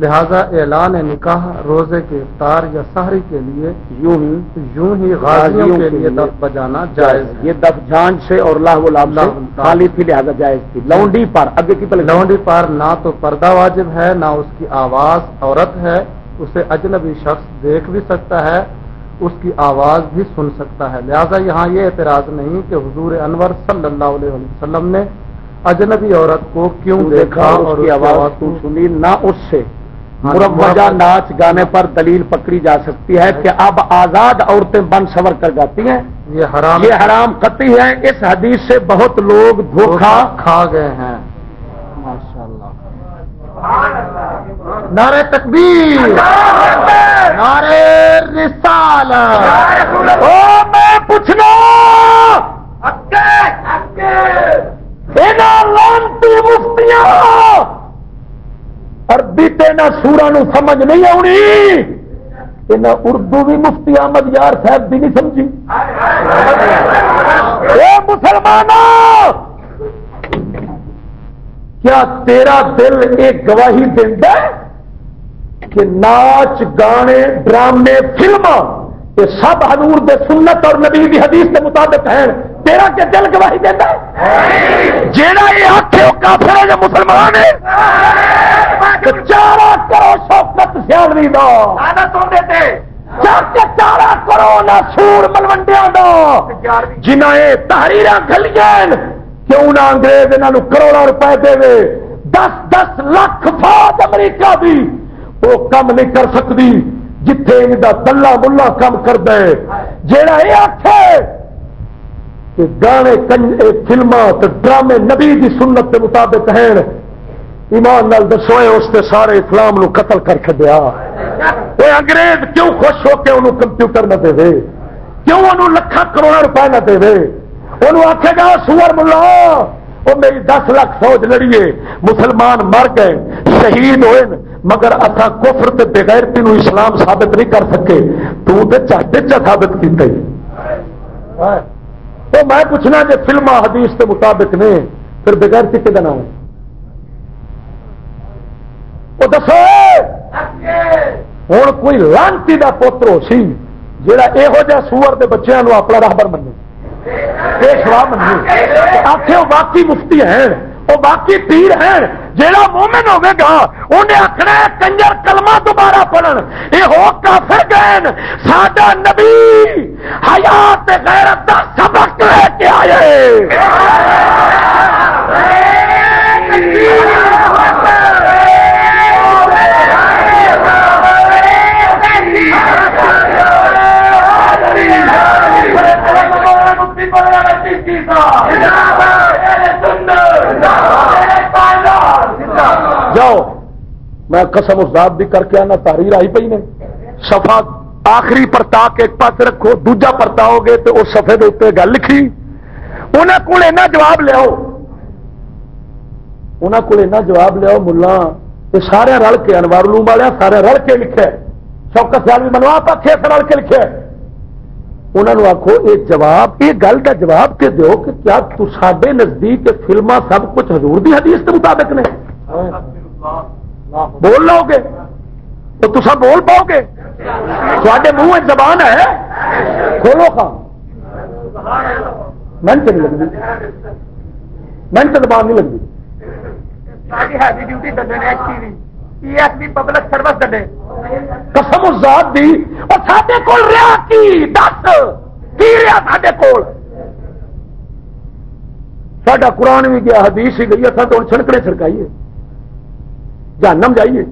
لہذا اعلان نکاح روزے کے افطار یا سہری کے لیے یوں ہی یوں ہی غازیوں کے لیے دف بجانا جائز یہ دف جان سے اور اللہ خالی تھی لہذا جائز تھی۔ لونڈی پر اگے کی پہلے لونڈی پر نہ تو پردہ واجب ہے نہ اس کی آواز عورت ہے۔ اسے اجنبی شخص دیکھ بھی سکتا ہے اس کی آواز بھی سن سکتا ہے۔ لہذا یہاں یہ اعتراض نہیں کہ حضور انور صلی اللہ علیہ وسلم نے اجنبی عورت کو کیوں دیکھا اور کی آواز تو سنی نہ اس سے۔ ہاں، مروجہ ناچ گانے پر دلیل پکڑی جا سکتی ہے کہ اب آزاد عورتیں بن سور کر جاتی ہیں۔ یہ حرام یہ حرام قطعی ہے۔ اس حدیث سے بہت لوگ دھوکھا کھا گئے ہیں۔ نعرے تکبیر۔ نعرے رسال میں پوچھنا۔ لانتی مفتیاں! اربی تینا سورا نو سمجھ نہیں آنی اردو بھی مفتی احمد یار صاحب بھی نہیں سمجھی! اے مسلمان کیا تیرا دل ایک گواہی دینا کہ ناچ گانے، ڈرامے فلم یہ سب حضور دے سنت اور نبی کی حدیث کے مطابق ہیں۔ تیرا کیا دل گواہی دیتا ہے؟ جیڑا یہ آخے وہ کافر ہے جو مسلمان ہے چارا کرو شوقت سیالوی دو چارا کرو نہ سور ملوڈیا دو جنہ یہ تحریر گلین کیوں نہ انگریز انہوں کروڑوں روپئے دے۔ دس دس لاکھ فوج امریکہ بھی وہ کم نہیں کر سکتی۔ جتھے ان کا تلا ملا کام کر دے جیڑا یہ آخے کہ گانے فلما ڈرامے نبی کی سنت کے مطابق ہیں۔ ایمان نال دسو اس نے سارے اسلام نو قتل کر چڈیا وہ انگریز کیوں خوش ہو کے انہوں کمپیوٹر نہ دے کیوں انہوں لکھا کروڑا روپئے نہ دے انہوں آخے گا، سور ملا وہ میری دس لاکھ فوج لڑیے مسلمان مر گئے، شہید ہوئے مگر اتھا کفر تے بغیر تینوں اسلام ثابت نہیں کر سکے، تو تے چاہتے چا ثابت کیتے۔ تو میں پوچھنا کہ فلم حدیث کے مطابق نے، پھر بغیر کے دن آؤں وہ دسو ہوں کوئی لانتی کا پوتر ہو سی جا یہ سور کے بچوں اپنا راہبر منے پیشوا منے آخر وہ باقی مفتی ہیں۔ وہ باقی تیر ہیں جہاں مومن ہوے گا، انہیں آخنا کنجر کلمہ دوبارہ پڑھن۔ یہ ہو کافر گئے، ساڈا نبی حیات غیرت کا سبق لے کے آئے۔ جاؤ میں قسم اس ذات بھی کر کے آنا تاری آئی پی نے۔ سفا آخری پرتا کے ایک پاس رکھو، دوجا پرتا ہو گے تو اس سفے کے اتنے گل لکھی۔ انہیں کو جواب لیا انہوں کو جواب لیا ملا، یہ سارے رل کے، انوار لوم والے سارے رل کے لکھے۔ شوکت سیال بھی منوا آپ رل کے لکھے۔ انہوں آخو یہ جواب، یہ گل کا جواب کے دو کہ کیا تو سڈے نزدیک فلما سب کچھ حضور دی حدیث کے مطابق نے؟ بول لو گے تو تصا بول پاؤ گے۔ تھوڑے منہ زبان ہے؟ کھولو کا محنت نہیں لگتی محنت زبان نہیں لگتی پبلک سروس دے قسم ذات دی۔ اور سارے کول رہا کی؟ دس۔ کی رہا سارے کول؟ ساڈا قرآن بھی گیا حدیث ہی گئی اتنا تو چھڑکنے چھڑکائیے۔ جانم جائیے۔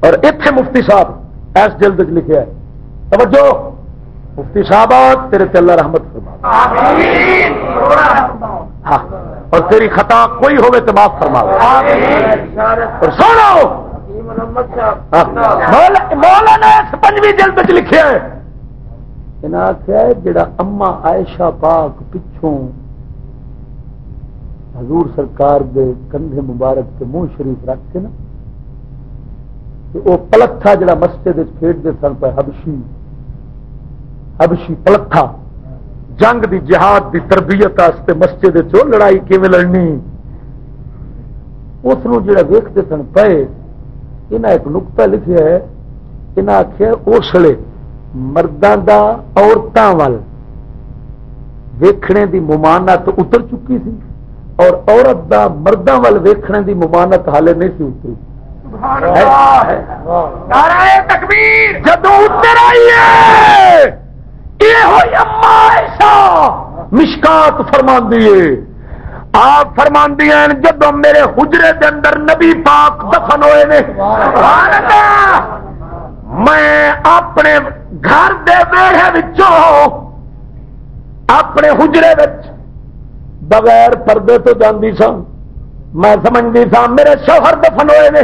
اور اتنے مفتی صاحب ایس جلد لکھے توجہ مفتی صاحب تیرے تلا رحمت فرما ہاں اور تیری خطا کوئی ہوگی تو معاف فرما اور سونا مولانا پنجویں جلد لکھے آخیا جڑا اما عائشہ پاک پچھوں حضور سرکار دے کندھے مبارک کے منہ شریف رکھ کے نا وہ پلتھا جڑا مسجد کھیڈتے سن پہ حبشی حبشی پلتھا جنگ دی جہاد دی تربیت مسجد چو لڑائی کیون لڑنی؟ اس جڑا ویکتے سن پے انہیں ایک نقطہ لکھا ہے انہیں آخیا اسلے مردوں کا عورتوں ویکھنے دی ممانت اتر چکی سی اور عورت دا مردوں وال ویکھنے دی ممانت حالے نہیں سی اتری۔ جدو اتر مشکات فرما دیے آپ فرما دیا جب میرے حجرے دے اندر نبی پاک دفن ہوئے نے۔ میں اپنے گھر دے بیڑے اپنے حجرے بغیر پردے تو جاندی سا میں سمجھتی سا میرے شوہر دفن ہوئے نے۔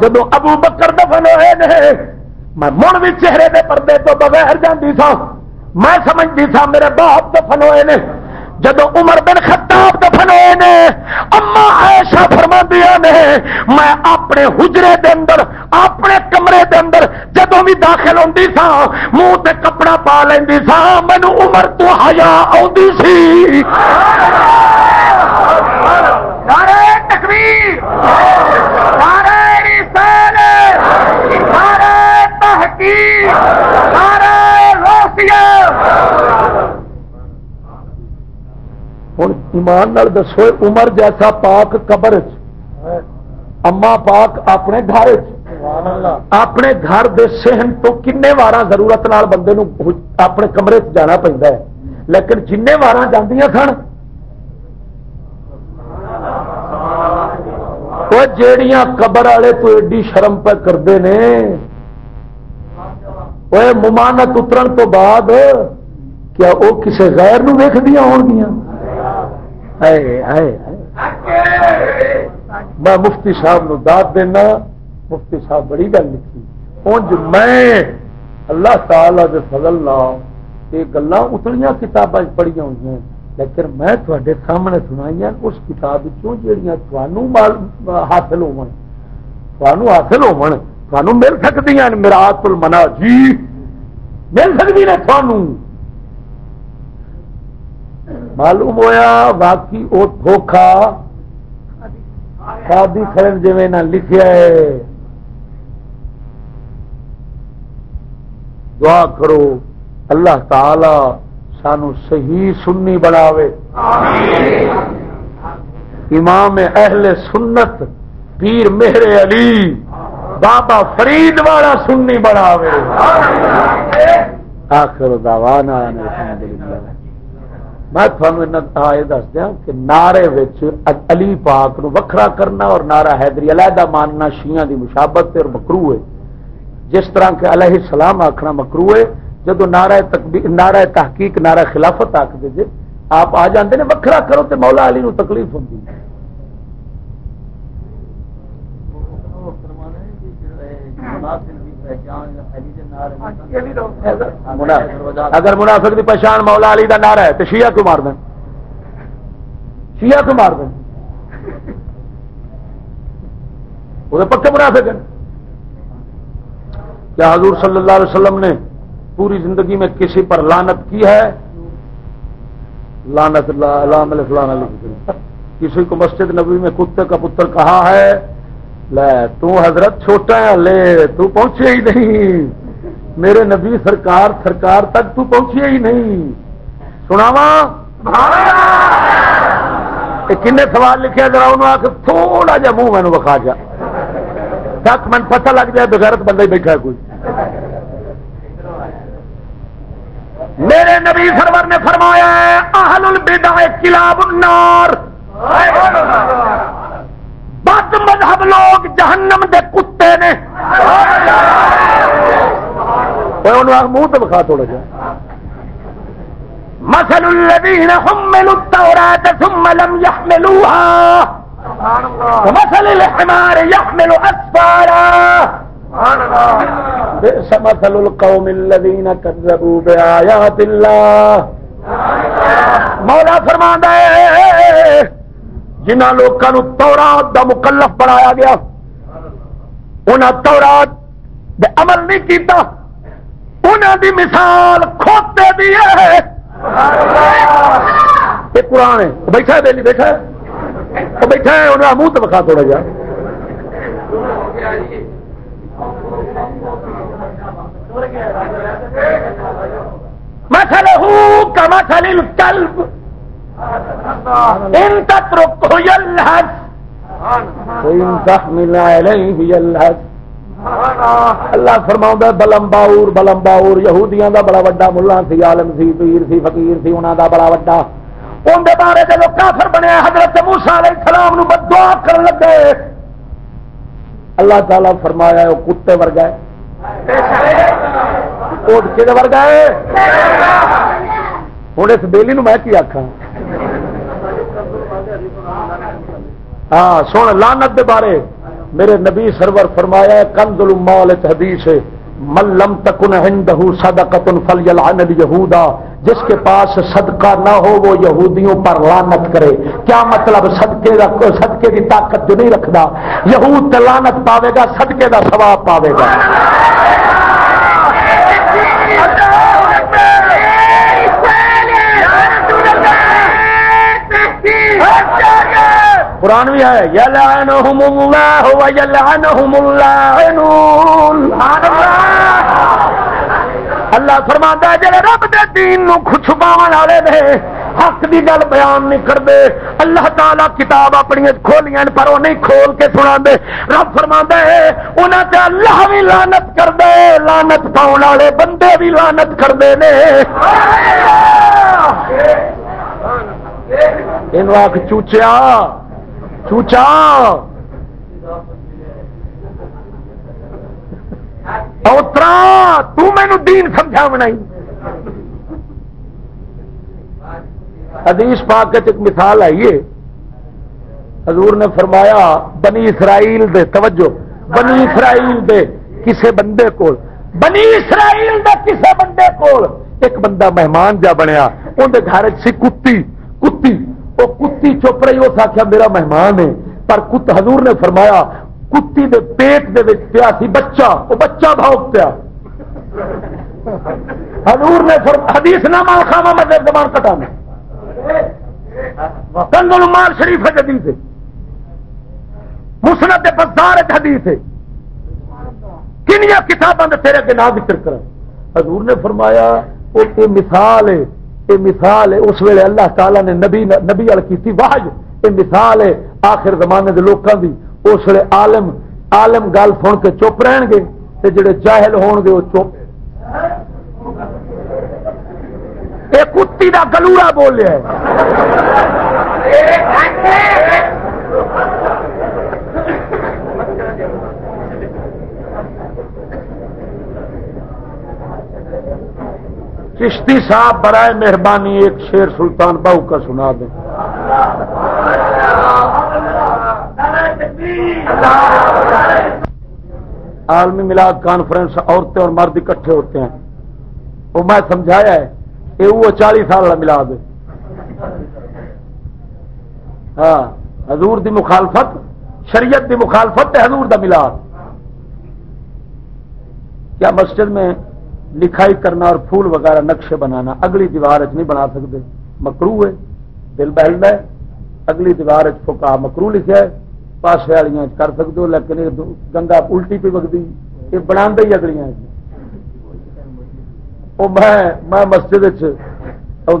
جب ابو بکر دفن ہوئے نے، میں مڑ بھی چہرے دے پردے تو بغیر جاندی سا میں سمجھتی سا میرے باپ دفن ہوئے نے۔ جدو عمر بن خطاب دفن ہوئے نے اما ایشا فرما دیا نے، میں اپنے حجرے دے اندر، اپنے کمرے دے اندر جدو بھی داخل ہوتی سا، منہ تے کپڑا پا لینی سا مینو عمر تو ہیا آتی سی۔ سارے تکبیر سارے سارے تحقیق سارے روسیہ ہوں ایمان نال دسو عمر جیسا پاک قبر اما پاک اپنے گھر اپنے گھر دے سہن تو کن وار ضرورت نال بندے نو اپنے کمرے جانا پہنتا ہے۔ لیکن جن وار سن جیڑیاں قبر والے تو ایڈی شرم پہ کرتے ہیں وہ ممانت اترن تو بعد کیا وہ کسی غیر نو ویخ دیا ہو گیا میں مفتی صاحب نو داد دینا، مفتی صاحب بڑی گل لکھی۔ انج میں اللہ تعالی دے فضل نہ یہ گلا اتلیاں کتابیں پڑھیا ہوئی ہیں، لیکن میں تھوڑے سامنے سنائی اس کتاب چوں جڑیاں جہیا حاصل ہو حاصل ہو مل سکتی ہیں میرا منا جی مل سکتی نے تھانوں معلوم ہویا باقی وہ دھوکھا شادی کرن جی نہ لکھیا ہے۔ دعا کرو اللہ تعالی سانو صحیح سنی بناوے۔ امام اہل سنت پیر مہر علی بابا فرید والا سنی بناوے۔ آخر دعوانا الحمدللہ۔ میں تھوڑا یہ دس دیا کہ نعرے علی پاک نو وکھرا کرنا اور نعرہ حیدری علیحدہ ماننا شیعہ دی مشابت اور مکرو ہے۔ جس طرح کے علیہ السلام آخنا مکرو ہے، جدو نعرہ نعرہ تحقیق، نعرہ خلافت آخ دے آپ آ جاندے نے وکھرا کرو تے مولا علی نو تکلیف ہوتی اگر منافق کی پہچان مولا علی کا نعرہ ہے تو شیعہ کیوں مار دیں؟ شیعہ کیوں مار دیں؟ وہ پکے منافق ہیں۔ کیا حضور صلی اللہ علیہ وسلم نے پوری زندگی میں کسی پر لانت کی ہے؟ لانت اللہ کسی کو مسجد نبی میں کتے کا پتر کہا ہے لے، تو حضرت چھوٹا ہے، لے، تو پہنچے ہی نہیں۔ میرے نبی سرکار سرکار تک تو پہنچے ہی نہیں۔ سناوا کن سوال لکھے، ذرا انہوں آ کے تھوڑا جا منہ مینو بخا جا تک من پتہ لگ جائے، بغیرت بندہ ہی بیٹھا کوئی۔ میرے نبی سرور نے فرمایا اہل البدع کلاب النار۔ بد مذہب لوگ جہنم دے کتے نے۔ منہ تو بخا تھوڑا جا۔ مسل الذين حملوا التوراة ثم لم يحملوها۔ ومثل الحمار يحمل أسفارا۔ بئس مثل القوم الذين كذبوا بآيات الله۔ مولا فرما دے جنہ لوگوں تورات دا مکلف بنایا گیا۔ انہیں تورات دے عمل نہیں کیتا۔ انہوں دی مثال کھوتے دی ہے۔ یہ قرآن ہے۔ بیٹھا ہے بیلی، بیٹھا ہے۔ بیٹھا ہے انہیں منہ تو بکھا تھوڑا جا۔ مسل کما سلیل کلب ان تتركه يلهث. وان تحمل عليه يلهث. اللہ فرما بلم باور بلم باور یہودیاں دا بڑا وڈا ملا، سی عالم، سی پیر، سی فقیر، سی انہاں دا بڑا وڈا۔ ان دے بارے جب کافر بنے، حضرت موسیٰ علیہ السلام نو بدعا کر لگے۔ اللہ تعالی فرمایا وہ کتے ورگا ہے۔ اٹھ کے ورگا ہے۔ ہوں اس بیلی نو میں کی آخا ہاں سن لانت دے بارے میرے نبی سرور فرمایا کنز المال حدیث ملم تکن ہندہ صدقۃ فلیلعن الیہودا جس کے پاس صدقہ نہ ہو، وہ یہودیوں پر لانت کرے۔ کیا مطلب صدقے دا صدقے کی طاقت جو نہیں رکھدا یہود تے لانت پاوے گا، صدقے دا ثواب پاوے گا۔ قرآن بھی ہے یلعنہم اللہ و یلعنہم اللاعنون اللہ فرماندا ہے جڑے رب دے دین نو چھپاون والے نے حق دی گل بیان نہیں کرتے اللہ تعالی کتاب اپنی کھولیاں پر وہ نہیں کھول کے سنا دے رب فرما ہے انہوں تے اللہ بھی لانت کر دے لانت پاؤن والے بندے بھی لانت کرتے ہیں چوچیا چوچا! اوترا تین دین سمجھا بنائی۔ حدیث پاک ایک مثال آئیے حضور نے فرمایا، بنی اسرائیل دے، توجہ، بنی اسرائیل دے کسے بندے کو بنی اسرائیل دے کسے بندے کو ایک بندہ مہمان جا بنیا اندر گھر سی کتی کتی۔ وہ کتی چپ رہی اس آخیا میرا مہمان ہے پر کت حضور نے فرمایا، کتی دے پیٹ دے وچ پیا سی بچہ، وہ بچہ بھاؤ پیا۔ حضور نے حدیث نہ مان خاما مذہب زبان کٹانا کنگل مال شریف ہے جدید۔ ہے مسنت بزار حدیث ہے کنیا کتابوں تیرے کے نام ذکر کر حضور نے فرمایا، وہ مثال ہے۔ یہ مثال ہے، اس ویلے اللہ تعالیٰ نے نبی نبی وال کی واہج یہ مثال ہے آخر زمانے کے لوگوں کی اس ویلے عالم عالم گل سن کے چپ رہن گے تے جڑے جاہل ہون گے، وہ چپ یہ کتی کا گلورا بولیا چشتی صاحب برائے مہربانی ایک شیر سلطان بہو کا سنا دیں۔ عالمی ملاد کانفرنس عورتیں اور مرد اکٹھے ہوتے ہیں۔ وہ میں سمجھایا ہے یہ وہ چالیس سال کا ملاد ہاں حضور دی مخالفت، شریعت دی مخالفت ہے حضور دا ملاد کیا مسجد میں لکھائی کرنا اور پھول وغیرہ نقشے بنانا، اگلی دیوار نہیں بنا سکتے۔ مکرو ہے، دل بہل ہے۔ اگلی دیوار چکا مکرو لکھا ہے، پاسے والی کر سکتے ہو، لیکن گنگا الٹی پہ وگتی یہ بنا ہی اگلیاں میں مسجد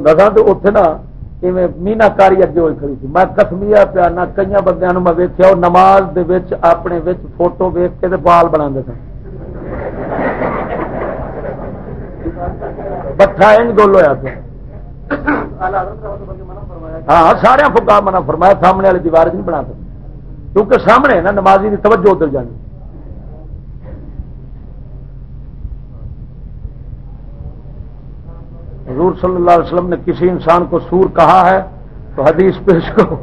دسا تو اتنے نا مینا کاری اگے ہوئی کھڑی تھی۔ میں کسمیا پیا نہ کئی بندے میں ویکیا نماز دے وچ، اپنے وچ فوٹو ویک کے بال بنا سن۔ بٹھا گول ہوا ہاں سارے فکا منع فرمایا سامنے والی دیوار نہیں بنا سکتے۔ کیونکہ سامنے نا نمازی کی توجہ ادھر جانی۔ حضور صلی اللہ علیہ وسلم نے کسی انسان کو سور کہا ہے تو حدیث پیش کرو۔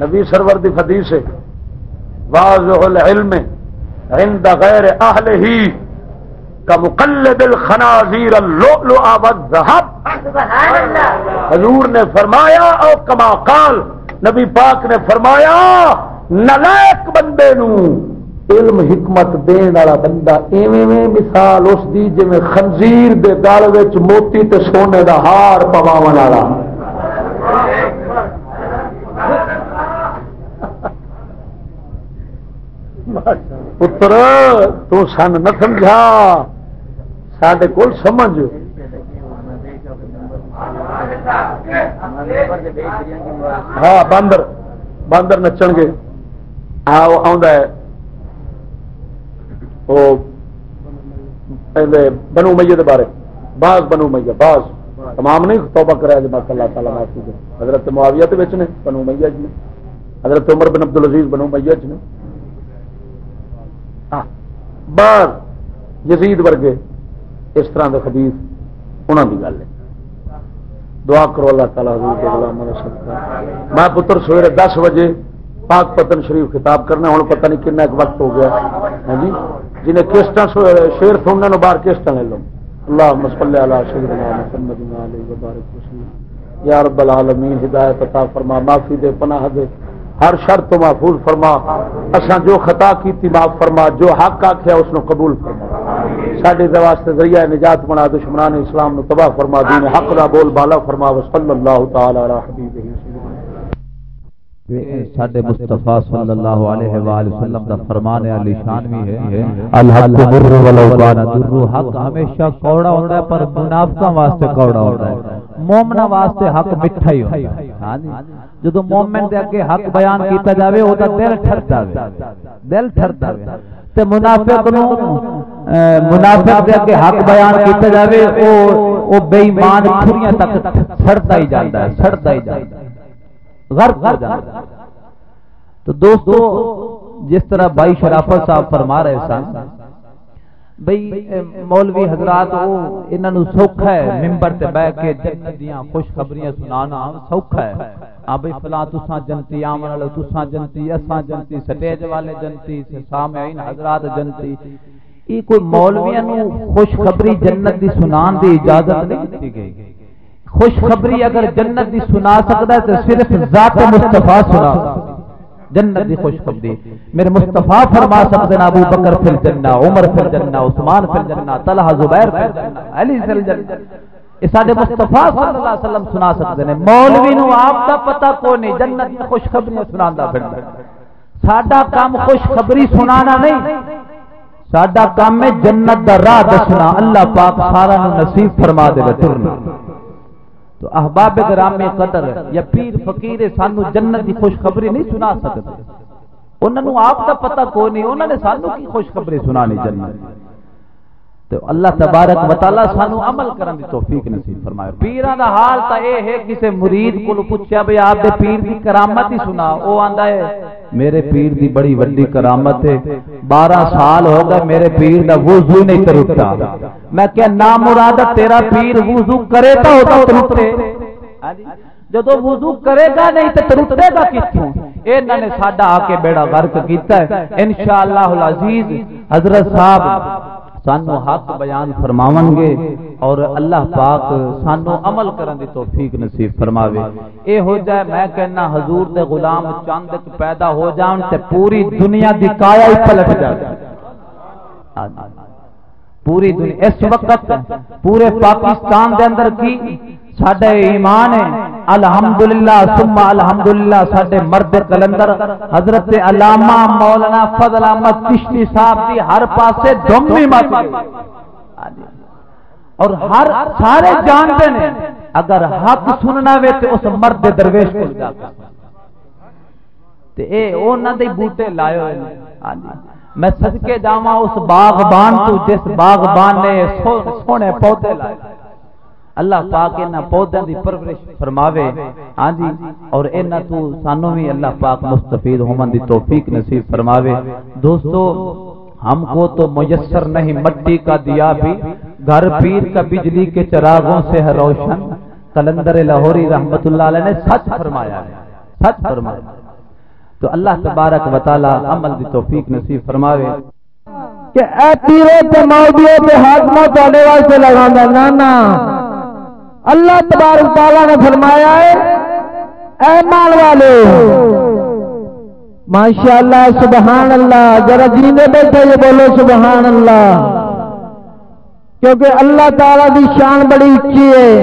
نبی سرور دی حدیث ہے واضح العلم عند غیر اہل ہی کا مقلد الخنازیر اللؤلؤ والذهب حضور نے فرمایا او کما قال نبی پاک نے فرمایا نلائک بندے نو علم حکمت دین والا بندہ ایویں مثال اس دی جویں خنزیر دے گل وچ موتی تے سونے دا ہار پواون والا۔ پتر تو سن نہ سمجھا سڈے کول سمجھ ہاں باندر باندر نچن گے بنو میے بارے باز بنو میے باز تمام نہیں توبہ کرا جی بس اللہ تعالیٰ معافی دے حضرت معاویہ نے بنو میاں جی نے حضرت عمر بن عبد العزیز بنو میاں جی نے بعض یزید ورگے اس طرح کے خبیز انہوں کی گل ہے۔ دعا کرو اللہ تعالیٰ میں پتر سویرے دس بجے پاک پتن شریف خطاب کرنا ہوں پتہ نہیں کن ایک وقت ہو گیا۔ ہاں جی جنہیں کسٹ شیر سننے باہر کسٹ لے لو۔ اللہ مسل یا رب العالمین، ہدایت عطا فرما، معافی دے، پناہ دے۔ ہر شرط تو محفوظ فرما۔ اساں جو خطا کی معاف فرما، جو حق آخیا اس نو قبول فرما۔ سڈے واسطے ذریعہ نجات بنا، دشمنان اسلام نو تباہ فرما، دین حق دا بول بالا فرما۔ وصلی اللہ تعالی علی حبیبہ ساڈے مصطفی صلی اللہ علیہ والہ وسلم دا فرمان علی شان بھی ہے الحق مر ولو کان در۔ حق ہمیشہ کوڑا ہے پر منافقاں واسطے کوڑا ہے۔ مومنا واسطے حق ہی ہے۔ ہاں جی۔ جدوں مومن دے اگے حق بیان کیتا جاوے او دا دل ٹھردا ہے دل ٹھردا ہے تے منافق نو منافق دے اگے حق بیان کیتا جاوے او او بے ایمان تک سڑتا ہی جاندا ہے سڑتا ہی جاندا ہے۔ غرق ہو جاندا ہے تو دوستو، جس طرح بھائی شرافت صاحب فرما رہے سن بھئی مولوی حضرات وہ انہاں نو سوکھا ہے منبر تے بیٹھ کے جنت دیاں خوشخبریاں سنانا سوکھا ہے۔ ہاں بھئی فلاں تساں جنتی، آمن والے تساں جنتی، اساں جنتی، سٹیج والے جنتی سامعین حضرات جنتی۔ یہ کوئی مولویاں نو خوشخبری جنت دی سنان دی اجازت نہیں دتی گئی۔ خوشخبری اگر جنت دی سنا سکدا ہے تے صرف ذات مصطفی سنا. جنت دی خوشخبری. میرے مصطفیٰ فرما سکتے ہیں، ابو بکر فی الجنہ، عمر فی الجنہ، عثمان فی الجنہ، طلحہ زبیر فی الجنہ، علی فی الجنہ. اس ساڈے مصطفیٰ صلی اللہ علیہ وسلم سنا سکتے ہیں۔ مولوی نو آپ دا پتہ کو نہیں جنت دی خوشخبری سناندا پھردا ساڈا کام خوشخبری سنانا نہیں۔ ساڈا کام ہے جنت دا راہ دسنا۔ اللہ پاک سارا نصیب فرما دے ترنا تو احباب گرام قدر یا پیر فقیر سانو جنت کی خوشخبری نہیں سنا سکتے۔ انہوں آپ کا پتہ کوئی نہیں انہوں نے سانو کی خوشخبری سنانی جنت؟ تو اللہ تبارک و تعالی سانو عمل کرن دی توفیق نصیب فرمائے۔ پیراں دا حال تا اے ہے کسے مرید کول پوچھیا بھئی آپ دے پیر دی کرامت ہی سنا۔ او آندا ہے میرے پیر دی بڑی وڈی کرامت ہے۔ 12 سال ہو گئے میرے پیر دا وضو نہیں ترتا میں کہ نا مراد تیرا پیر وضو کرے تا ہوتا ترتے جدو وضو کرے گا نہیں تے ترتے گا کتھوں؟ انہاں نے ساڈا آ کے بیڑا غرق کیتا ہے۔ انشاءاللہ العزیز حضرت صاحب سانو حق بیان فرماون گے اور اللہ پاک سانو عمل کرن دی توفیق نصیب فرماوے۔ اے ہو جائے میں کہنا حضور دے غلام چاند پیدا ہو جان تے پوری دنیا دی کایا ہی پلٹ جائے۔ پوری دنیا اس وقت پورے پاکستان دے اندر کی سڈے ایمان ہے۔ الحمدللہ، ثم الحمدللہ سڈے مرد کلندر۔ حضرت علامہ مولانا فضل احمد چشتی صاحب کی ہر پاسے دم دھمی مت اور ہر سارے جانتے ہیں، اگر حق سننا وے تو اس مرد درویش کو جا اے، انہاں دے بوٹے لائے ہوئے ہاں جی میں صدقے جاواں اس باغبان تو، جس باغبان نے سونے پودے لائے۔ اللہ پاک انہاں پودیاں دی پرورش فرماوے. ہاں جی. اور انہاں تو سانو بھی اللہ پاک مستفید ہون دی توفیق نصیب فرماوے. دوستو، ہم کو تو میسر نہیں، مٹی کا دیا بھی، گھر پیر کا بجلی کے چراغوں سے ہے روشن. کلندر لاہوری رحمت اللہ علیہ نے سچ فرمایا ہے. سچ فرمایا تو اللہ تبارک و تعالی عمل دی توفیق نصیب فرماوے. کہ اے پیرے تے مولویوں تے حاکموں تواڈے واسطے لگاندا نا نا اللہ تبارک تعالیٰ نے فرمایا ہے، اے مال والے ماشاء اللہ سبحان اللہ ذرا جینے بیٹھے یہ بولو سبحان اللہ کیونکہ اللہ تعالیٰ کی شان بڑی اچھی ہے۔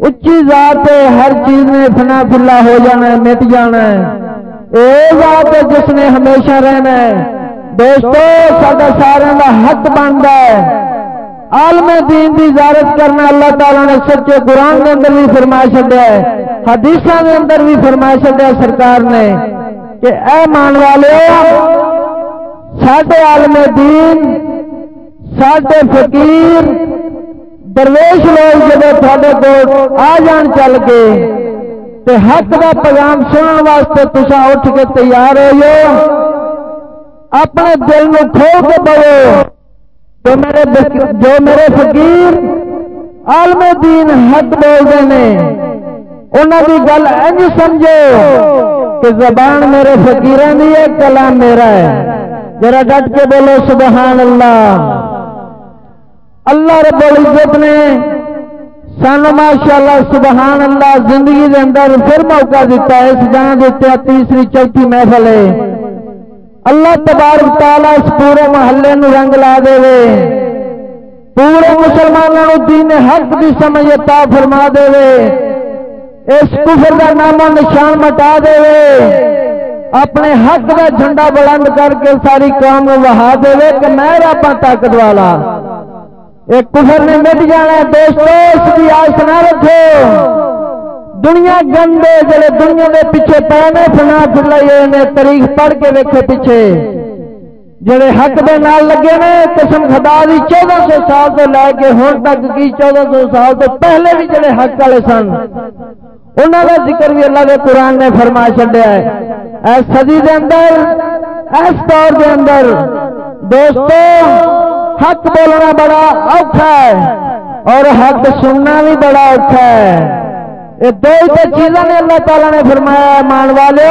اچھی ذات ہے، ہر چیز میں فنا فلا ہو جانا ہے، مٹ جانا ہے۔ اے ذات ہے، جس نے ہمیشہ رہنا ہے۔ دوستو سارا سارے کا حق بنتا ہے۔ عالم دین دی زیارت کرنا اللہ تعالیٰ نے سچے قرآن کے اندر بھی فرمایا چڈیا ہے حدیث کے اندر بھی فرمایا چڈیا سرکار نے کہ اے مان والے سڈے عالم دین سڈے فقیر، درویش لوگ جب تھوڑے کو آ جان چل کے تے حق کا پیغام سننے واسطے تصا اٹھ کے تیار ہو۔ اپنے دل میں کھو کے بو جو میرے جو میرے فقیر عالم دین حق بولتے ہیں انہوں کی گل اج سمجھو کہ زبان میرے فقیران دی ہے کلام میرا ہے۔ ذرا ڈٹ کے بولو، سبحان اللہ۔ اللہ رب العزت نے سن ماشاء اللہ سبحان اللہ زندگی دے اندر پھر موقع دیتا ہے، اس جان دیتے تیسری چوتھی محفل ہے۔ اللہ تبارک تعالی اس پورے محلے نو رنگ لا دے پورے مسلمانوں دین حق کی سمجھ عطا فرما دے اس کفر کا نام نشان مٹا دے اپنے حق کا جھنڈا بلند کر کے ساری قوم وہا دے کہ میں رب ہاں طاقت والا۔ ایک کفر نے مٹ جانا دوستو، اس کی آس نہ رکھو۔ دنیا گندے جڑے دنیا دے پیچھے پینے سنا چلائیے نے تاریخ پڑھ کے ویکھے پیچھے۔ جڑے حق دے نال لگے نے، قسم خدا دی، چودہ سو سال تو لے کے ہوں تک کی چودہ سو سال تو پہلے بھی جڑے حق والے سن۔ انہوں کا ذکر بھی اللہ کے قرآن نے فرما چڈیا ہے۔ اس صدی دے اندر اس دور دے اندر، دوستو، حق بولنا بڑا اوکھا ہے اور حق سننا بھی بڑا اوکھا ہے۔ دو چیزوں نے اللہ تعالیٰ نے فرمایا مان والے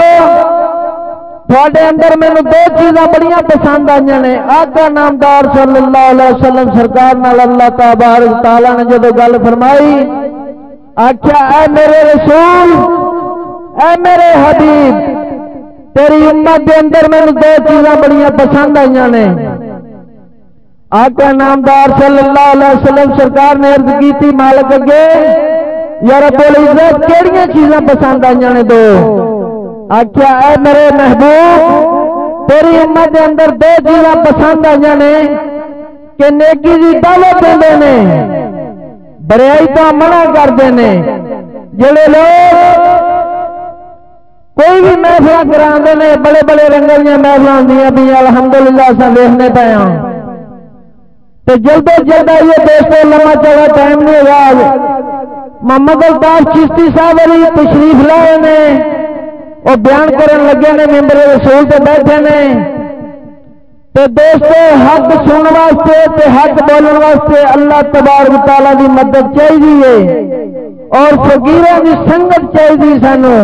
تھوڑے اندر مینو دو چیزاں بڑی پسند آئی نے۔ آقا نامدار صلی اللہ علیہ وسلم سرکار نال اللہ تبارک تعالیٰ نے جدو گل فرمائی آخیا اے میرے رسول، اے میرے حبیب، تیری امت دے اندر مینو دو چیزاں بڑی پسند آئی نے۔ آقا نامدار صلی اللہ علیہ وسلم سرکار نے عرض کی مالک اگے یار بول عزت کہڑی چیزاں پسند آئی نے دو؟ آخیا اے میرے محبوب، تیری امت دے اندر دو چیزاں پسند آئی نے کہ نیکی کی دعوت دے نے، بریائی تو منع کرتے ہیں جڑے لوگ کوئی بھی محفل کرا نے، بڑے بڑے رنگل دیا محفل دیا بھی الحمد للہ اصل دیکھنے پہ ہوں تو جلد جلد آئیے دوستوں لمبا چوڑا ٹائم نہیں ہوگا۔ محمد الطاف چشتی صاحب علی تشریف لائے نے، وہ بیان کرن لگے نے، ممبر رسول سے بیٹھے نے۔ تو دوستو، حق سن واسطے تے حق بولن واسطے اللہ تبارک تعالی دی مدد چاہیے اور فقیروں کی سنگت چاہیے سانو۔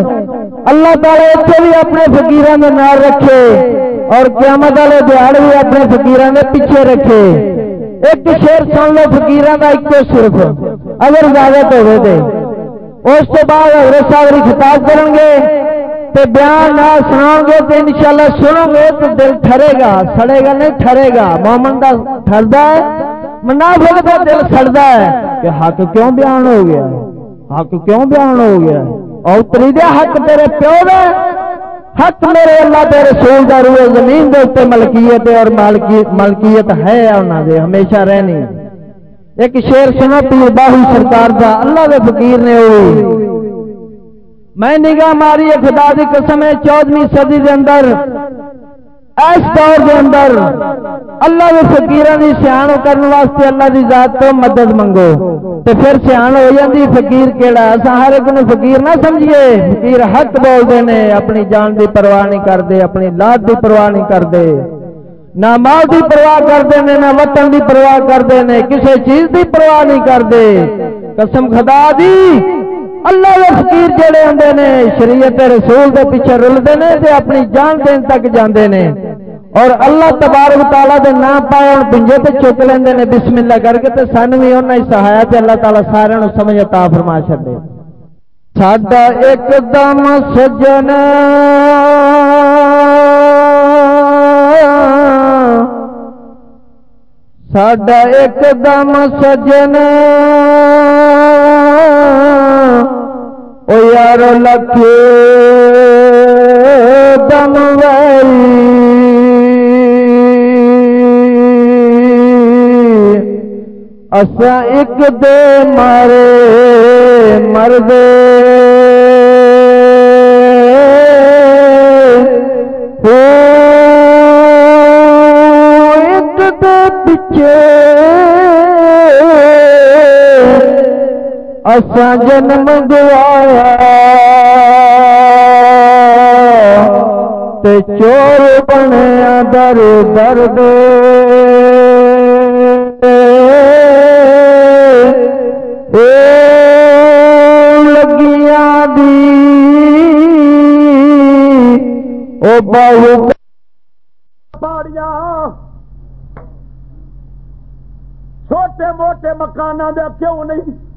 اللہ تعالی اتنے بھی اپنے فقیروں کے نال رکھے اور قیامت والے دیہڑ بھی اپنے فقیروں کے پیچھے رکھے۔ ایک شیر سن لو فقیروں کا ایک صرف۔ اگر اجازت ہوئے اس کے بعد حضرت صاحب کی خطاب کریں گے تے بیان نہ سناؤ گے تو انشاءاللہ سنو گے تو دل ٹھرے گا، سڑے گا نہیں ٹھرے گا۔ مومن کا ٹردا ہے، منافق کا دل سڑتا ہے کہ حق کیوں بیان ہو گیا؟ حق کیوں بیان ہو گیا؟ اور اتری دیا حق تیرے پیو دے حق میرے اللہ دے رسول دا روح زمین دے اوپر ملکیت ہے اور ملکیت ہے انہاں دے، ہمیشہ رہنی۔ ایک شیر سنا پیر باہو سرکار دا، اللہ دے فقیر نے ہوئی میں نگاہ ماری خدا دی قسم ہے، چودویں صدی دے اندر اس دور دے اندر اللہ کے فقیر کی سیاح کرنے واسطے اللہ دی ذات تو مدد منگو۔ تو پھر سیاح ہو جاتی فقیر کہڑا اصا ہر ایک نو فقیر نہ سمجھیے۔ فقیر حق بولتے ہیں اپنی جان دی پرواہ نہیں کرتے، اپنی لاد دی پرواہ نہیں کرتے۔ نہ ماں کی پرواہ کرتے ہیں نہ وطن کی پرواہ کرتے ہیں کسی چیز کی پرواہ نہیں کرتے۔ قسم خدا دی! اللہ کے فقیر جڑے ہوں نے، شریعت رسول کے پیچھے رلتے ہیں تے اپنی جان دین تک جاندے نے۔ اور اللہ تبارک تعالیٰ دے نام پائے ہوں پنجے پہ چک لیندے نے، بسم اللہ کر کے تے سن بھی انہیں سہایا تے اللہ تعالیٰ سارے سمجھ عطا فرما چھڈے۔ ساڈا ایک دم سجن ساڈا ایک دم سجن او یار لکھ دم ویری اسا ایک دے مارے مرد ایک دے پچھے اسا جنم گوایا تے چور بنیا در درد لگیاں دی او بہو چھوٹے موٹے مکانوں دے کیوں نہیں؟